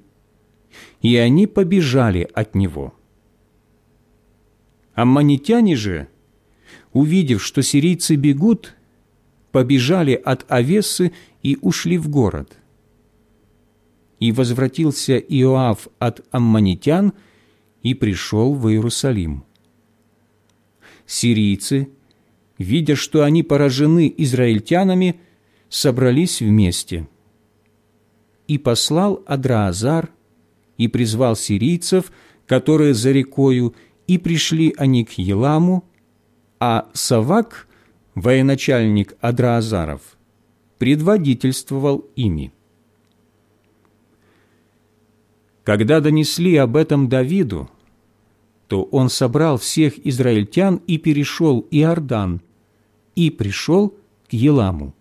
Speaker 1: и они побежали от него. Аммонитяне же, увидев, что сирийцы бегут, побежали от Овессы и ушли в город. И возвратился Иоав от аммонитян и пришел в Иерусалим. Сирийцы – видя, что они поражены израильтянами, собрались вместе. И послал Адраазар, и призвал сирийцев, которые за рекою, и пришли они к Еламу, а Савак, военачальник Адраазаров, предводительствовал ими. Когда донесли об этом Давиду, то он собрал всех израильтян и перешел Иордан, и пришел к Еламу.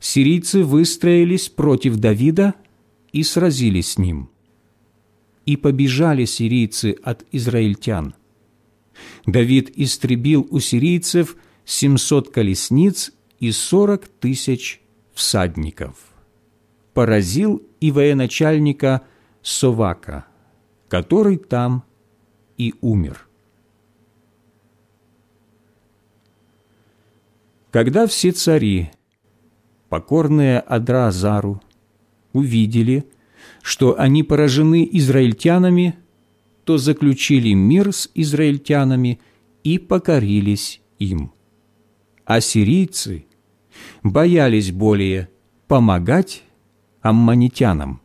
Speaker 1: Сирийцы выстроились против Давида и сразились с ним. И побежали сирийцы от израильтян. Давид истребил у сирийцев семьсот колесниц и сорок тысяч всадников. Поразил и военачальника Совака, который там и умер. Когда все цари, покорные Адразару, увидели, что они поражены израильтянами, то заключили мир с израильтянами и покорились им. А сирийцы боялись более помогать аммонитянам.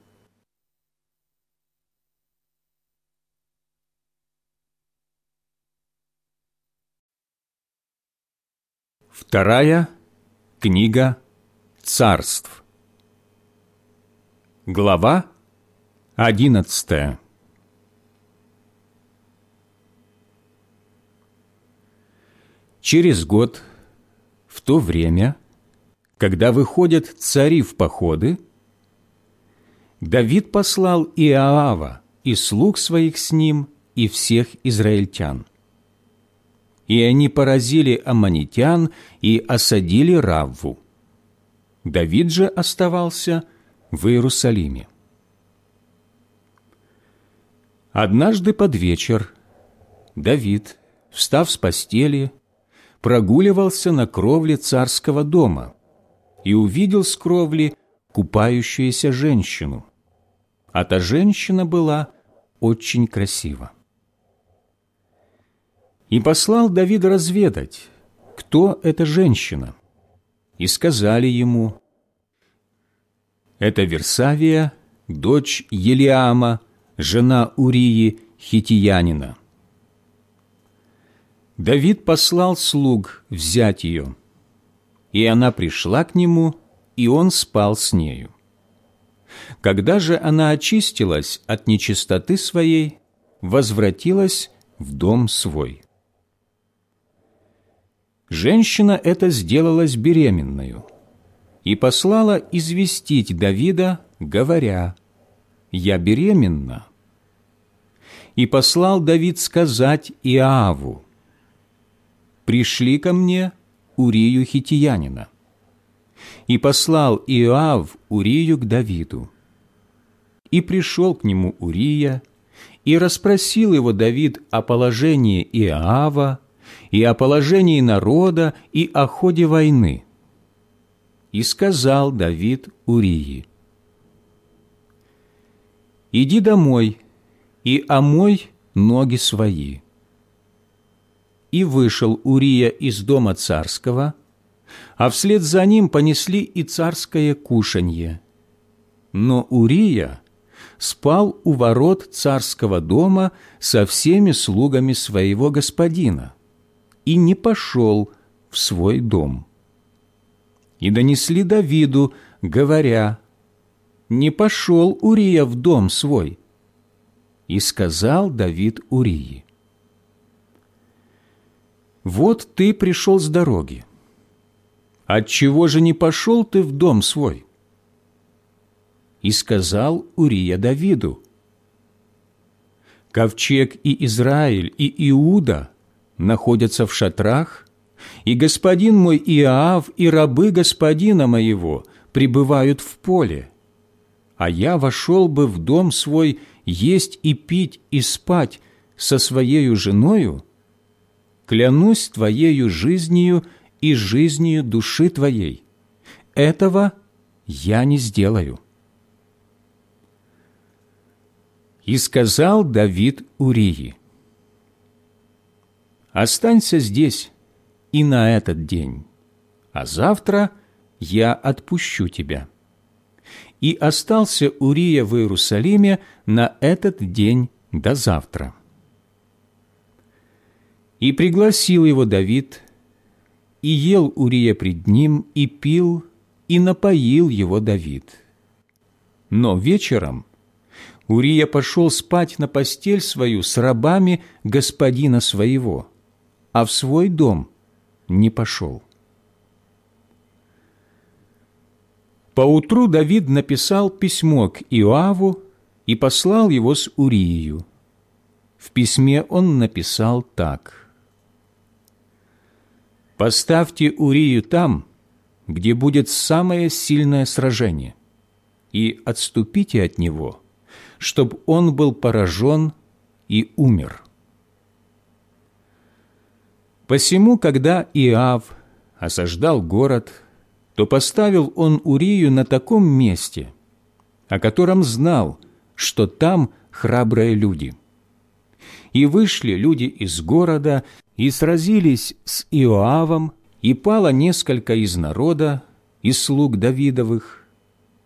Speaker 1: Вторая книга царств. Глава одиннадцатая. Через год, в то время, когда выходят цари в походы, Давид послал Иоава и слуг своих с ним и всех израильтян – и они поразили аммонитян и осадили Равву. Давид же оставался в Иерусалиме. Однажды под вечер Давид, встав с постели, прогуливался на кровле царского дома и увидел с кровли купающуюся женщину. А та женщина была очень красива. И послал Давид разведать, кто эта женщина. И сказали ему, «Это Версавия, дочь Елиама, жена Урии Хитиянина». Давид послал слуг взять ее, и она пришла к нему, и он спал с нею. Когда же она очистилась от нечистоты своей, возвратилась в дом свой. Женщина эта сделалась беременною и послала известить Давида, говоря, «Я беременна». И послал Давид сказать Иаву, «Пришли ко мне Урию Хитиянина». И послал Иоав Урию к Давиду. И пришел к нему Урия, и расспросил его Давид о положении Иоава, и о положении народа, и о ходе войны. И сказал Давид Урии, «Иди домой и омой ноги свои». И вышел Урия из дома царского, а вслед за ним понесли и царское кушанье. Но Урия спал у ворот царского дома со всеми слугами своего господина и не пошел в свой дом. И донесли Давиду, говоря, «Не пошел Урия в дом свой». И сказал Давид Урии, «Вот ты пришел с дороги. Отчего же не пошел ты в дом свой?» И сказал Урия Давиду, «Ковчег и Израиль, и Иуда находятся в шатрах, и господин мой Иоав и рабы господина моего пребывают в поле. А я вошел бы в дом свой есть и пить и спать со своею женою, клянусь твоею жизнью и жизнью души твоей. Этого я не сделаю. И сказал Давид Урии, останься здесь и на этот день, а завтра я отпущу тебя». И остался Урия в Иерусалиме на этот день до завтра. И пригласил его Давид, и ел Урия пред ним, и пил, и напоил его Давид. Но вечером Урия пошел спать на постель свою с рабами господина своего – а в свой дом не пошел. Поутру Давид написал письмо к Иоаву и послал его с Урией. В письме он написал так. «Поставьте Урию там, где будет самое сильное сражение, и отступите от него, чтобы он был поражен и умер». Посему, когда Иав осаждал город, то поставил он Урию на таком месте, о котором знал, что там храбрые люди. И вышли люди из города и сразились с Иоавом, и пало несколько из народа, из слуг Давидовых.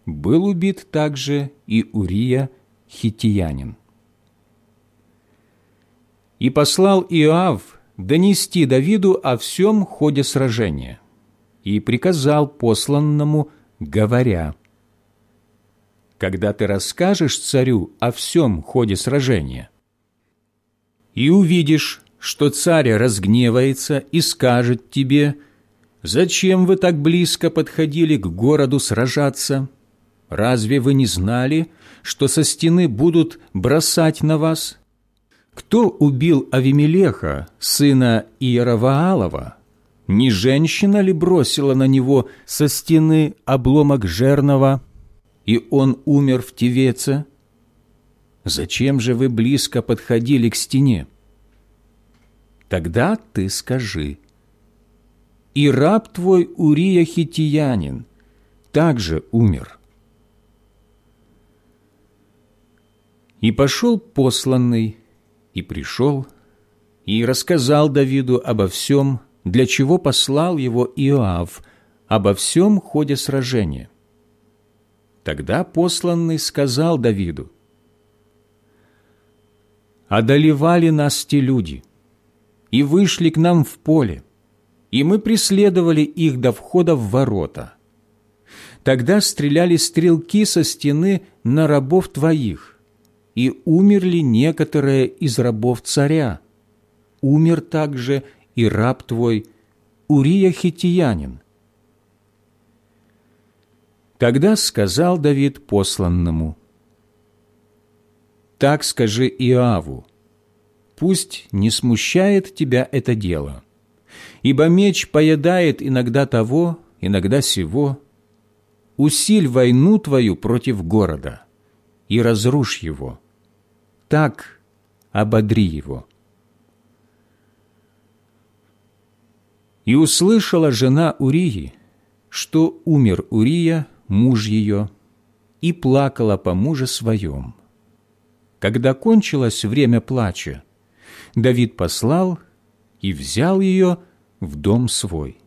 Speaker 1: Был убит также и Урия хитиянин. И послал Иоав донести Давиду о всем ходе сражения и приказал посланному, говоря, «Когда ты расскажешь царю о всем ходе сражения и увидишь, что царь разгневается и скажет тебе, «Зачем вы так близко подходили к городу сражаться? Разве вы не знали, что со стены будут бросать на вас?» Кто убил Авимелеха, сына Иераваалова? Не женщина ли бросила на него со стены обломок жернова, и он умер в Тевеце? Зачем же вы близко подходили к стене? Тогда ты скажи, и раб твой Урия Хитиянин также умер. И пошел посланный, и пришел, и рассказал Давиду обо всем, для чего послал его Иоав, обо всем ходе сражения. Тогда посланный сказал Давиду, «Одолевали нас те люди, и вышли к нам в поле, и мы преследовали их до входа в ворота. Тогда стреляли стрелки со стены на рабов твоих, и умерли некоторые из рабов царя. Умер также и раб твой Урия Хитиянин. Тогда сказал Давид посланному, «Так скажи Иаву, пусть не смущает тебя это дело, ибо меч поедает иногда того, иногда сего. Усиль войну твою против города и разрушь его» так ободри его. И услышала жена Урии, что умер Урия, муж ее, и плакала по муже своем. Когда кончилось время плача, Давид послал и взял ее в дом свой.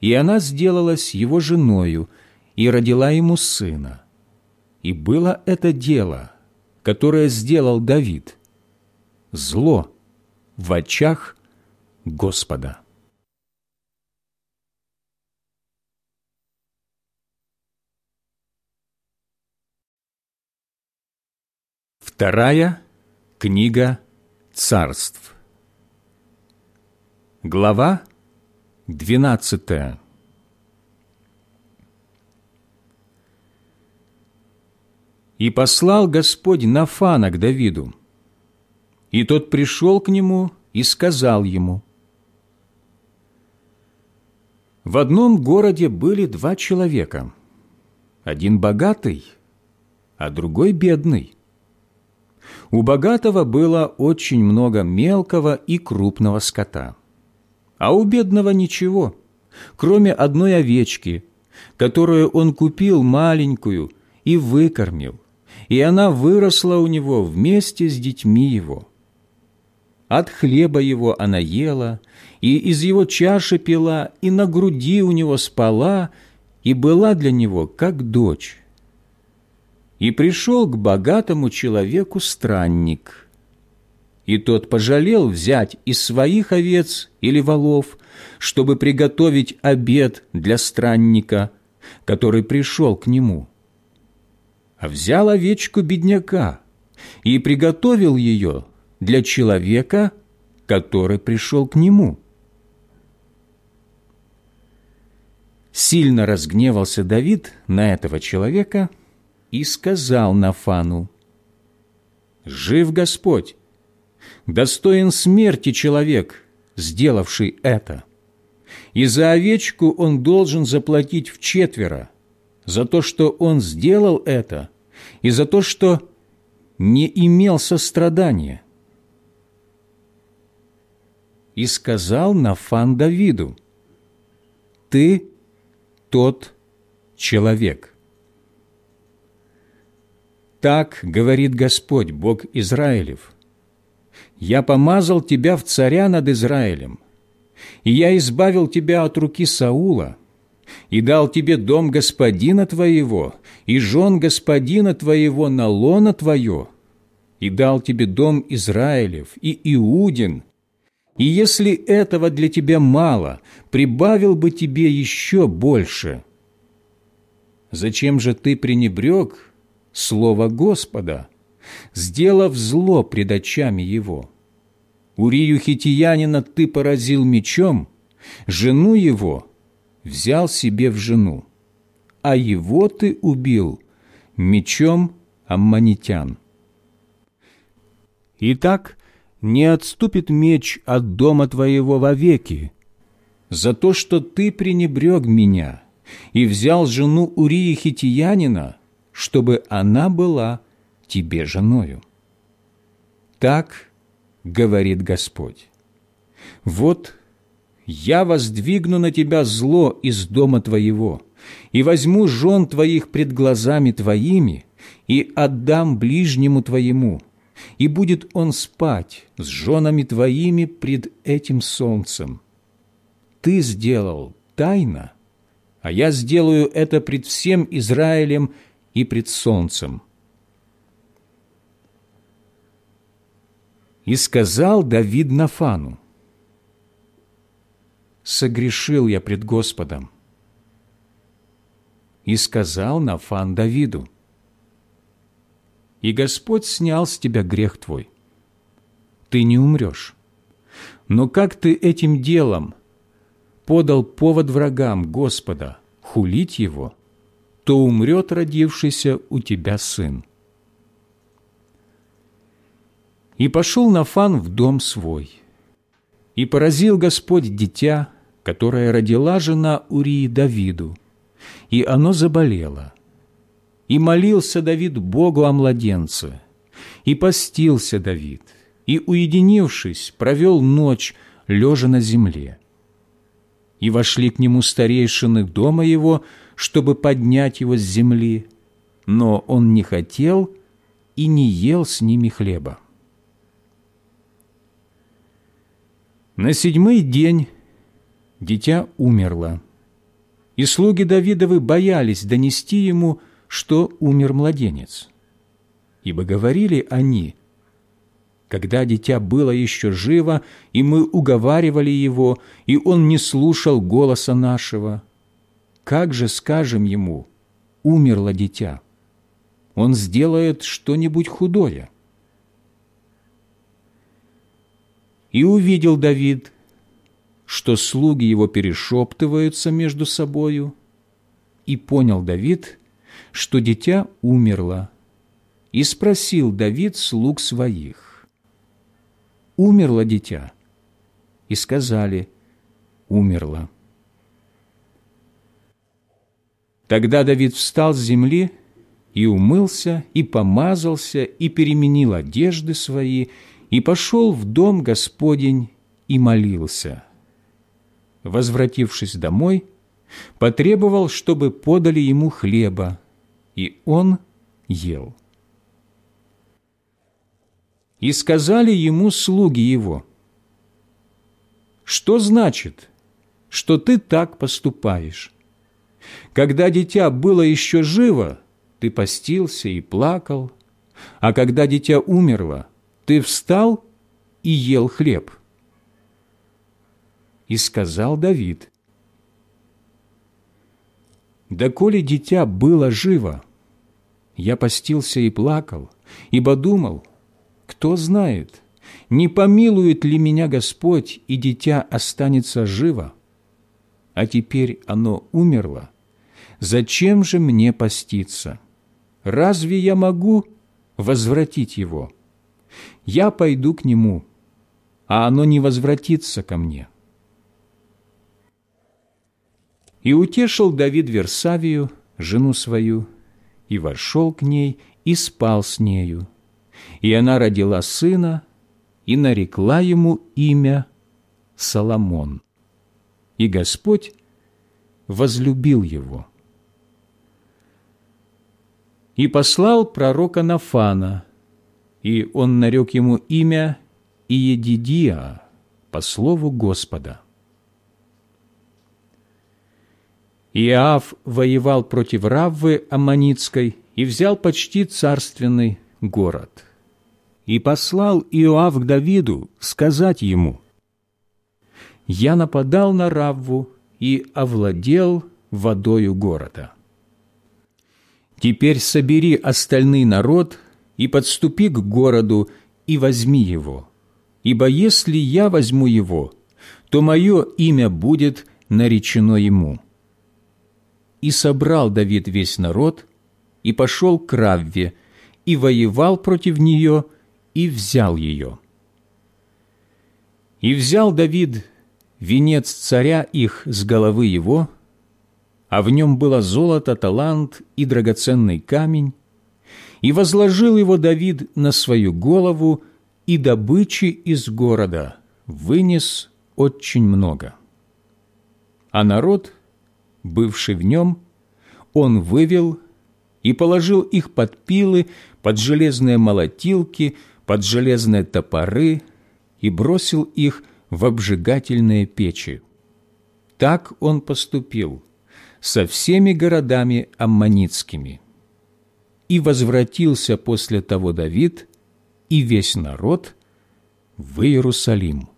Speaker 1: И она сделалась его женою и родила ему сына. И было это дело которое сделал Давид, зло в очах Господа. Вторая книга царств. Глава двенадцатая. И послал Господь Нафана к Давиду. И тот пришел к нему и сказал ему, «В одном городе были два человека, один богатый, а другой бедный. У богатого было очень много мелкого и крупного скота, а у бедного ничего, кроме одной овечки, которую он купил маленькую и выкормил, и она выросла у него вместе с детьми его. От хлеба его она ела, и из его чаши пила, и на груди у него спала, и была для него как дочь. И пришел к богатому человеку странник, и тот пожалел взять из своих овец или волов, чтобы приготовить обед для странника, который пришел к нему взял овечку бедняка и приготовил ее для человека, который пришел к нему. Сильно разгневался Давид на этого человека и сказал Нафану, «Жив Господь, достоин смерти человек, сделавший это. и за овечку он должен заплатить в четверо, за то, что он сделал это, и за то, что не имел сострадания. И сказал Нафан Давиду, «Ты тот человек». Так говорит Господь, Бог Израилев, «Я помазал тебя в царя над Израилем, и я избавил тебя от руки Саула, и дал тебе дом господина твоего, и жен господина твоего на лоно твое, и дал тебе дом Израилев и Иудин, и если этого для тебя мало, прибавил бы тебе еще больше. Зачем же ты пренебрег слово Господа, сделав зло пред очами его? Урию хитиянина ты поразил мечом, жену его взял себе в жену, а его ты убил мечом аммонитян. Итак, не отступит меч от дома твоего вовеки, за то, что ты пренебрег меня и взял жену Урии Хитиянина, чтобы она была тебе женою. Так говорит Господь. Вот я воздвигну на тебя зло из дома твоего, и возьму жен твоих пред глазами твоими, и отдам ближнему твоему, и будет он спать с женами твоими пред этим солнцем. Ты сделал тайно, а я сделаю это пред всем Израилем и пред солнцем. И сказал Давид Нафану, «Согрешил я пред Господом». И сказал Нафан Давиду, и Господь снял с тебя грех твой. Ты не умрешь. Но как ты этим делом подал повод врагам Господа хулить его, то умрет родившийся у тебя сын. И пошел Нафан в дом свой, и поразил Господь дитя, которое родила жена Урии Давиду, и оно заболело – и молился Давид Богу о младенце, и постился Давид, и, уединившись, провел ночь, лежа на земле. И вошли к нему старейшины дома его, чтобы поднять его с земли, но он не хотел и не ел с ними хлеба. На седьмой день дитя умерло, и слуги Давидовы боялись донести ему, что умер младенец. Ибо говорили они, когда дитя было еще живо, и мы уговаривали его, и он не слушал голоса нашего, как же скажем ему, умерло дитя? Он сделает что-нибудь худое. И увидел Давид, что слуги его перешептываются между собою, и понял Давид, что дитя умерло, и спросил Давид слуг своих, «Умерло дитя?» И сказали, «Умерло». Тогда Давид встал с земли и умылся, и помазался, и переменил одежды свои, и пошел в дом Господень и молился. Возвратившись домой, потребовал, чтобы подали ему хлеба, и он ел. И сказали ему слуги его, «Что значит, что ты так поступаешь? Когда дитя было еще живо, ты постился и плакал, а когда дитя умерло, ты встал и ел хлеб». И сказал Давид, да коли дитя было живо, я постился и плакал, ибо думал, кто знает, не помилует ли меня Господь, и дитя останется живо? А теперь оно умерло. Зачем же мне поститься? Разве я могу возвратить его? Я пойду к нему, а оно не возвратится ко мне. И утешил Давид Версавию, жену свою, и вошел к ней, и спал с нею. И она родила сына, и нарекла ему имя Соломон. И Господь возлюбил его. И послал пророка Нафана, и он нарек ему имя Иедидия по слову Господа. Иав воевал против Раввы Аммонитской и взял почти царственный город. И послал Иоав к Давиду сказать ему, «Я нападал на Равву и овладел водою города. Теперь собери остальный народ и подступи к городу и возьми его, ибо если я возьму его, то мое имя будет наречено ему». И собрал Давид весь народ, и пошел к Равве, и воевал против нее, и взял ее. И взял Давид венец царя их с головы его, а в нем было золото, талант и драгоценный камень, и возложил его Давид на свою голову, и добычи из города вынес очень много. А народ бывший в нем, он вывел и положил их под пилы, под железные молотилки, под железные топоры и бросил их в обжигательные печи. Так он поступил со всеми городами аммонитскими. И возвратился после того Давид и весь народ в Иерусалим.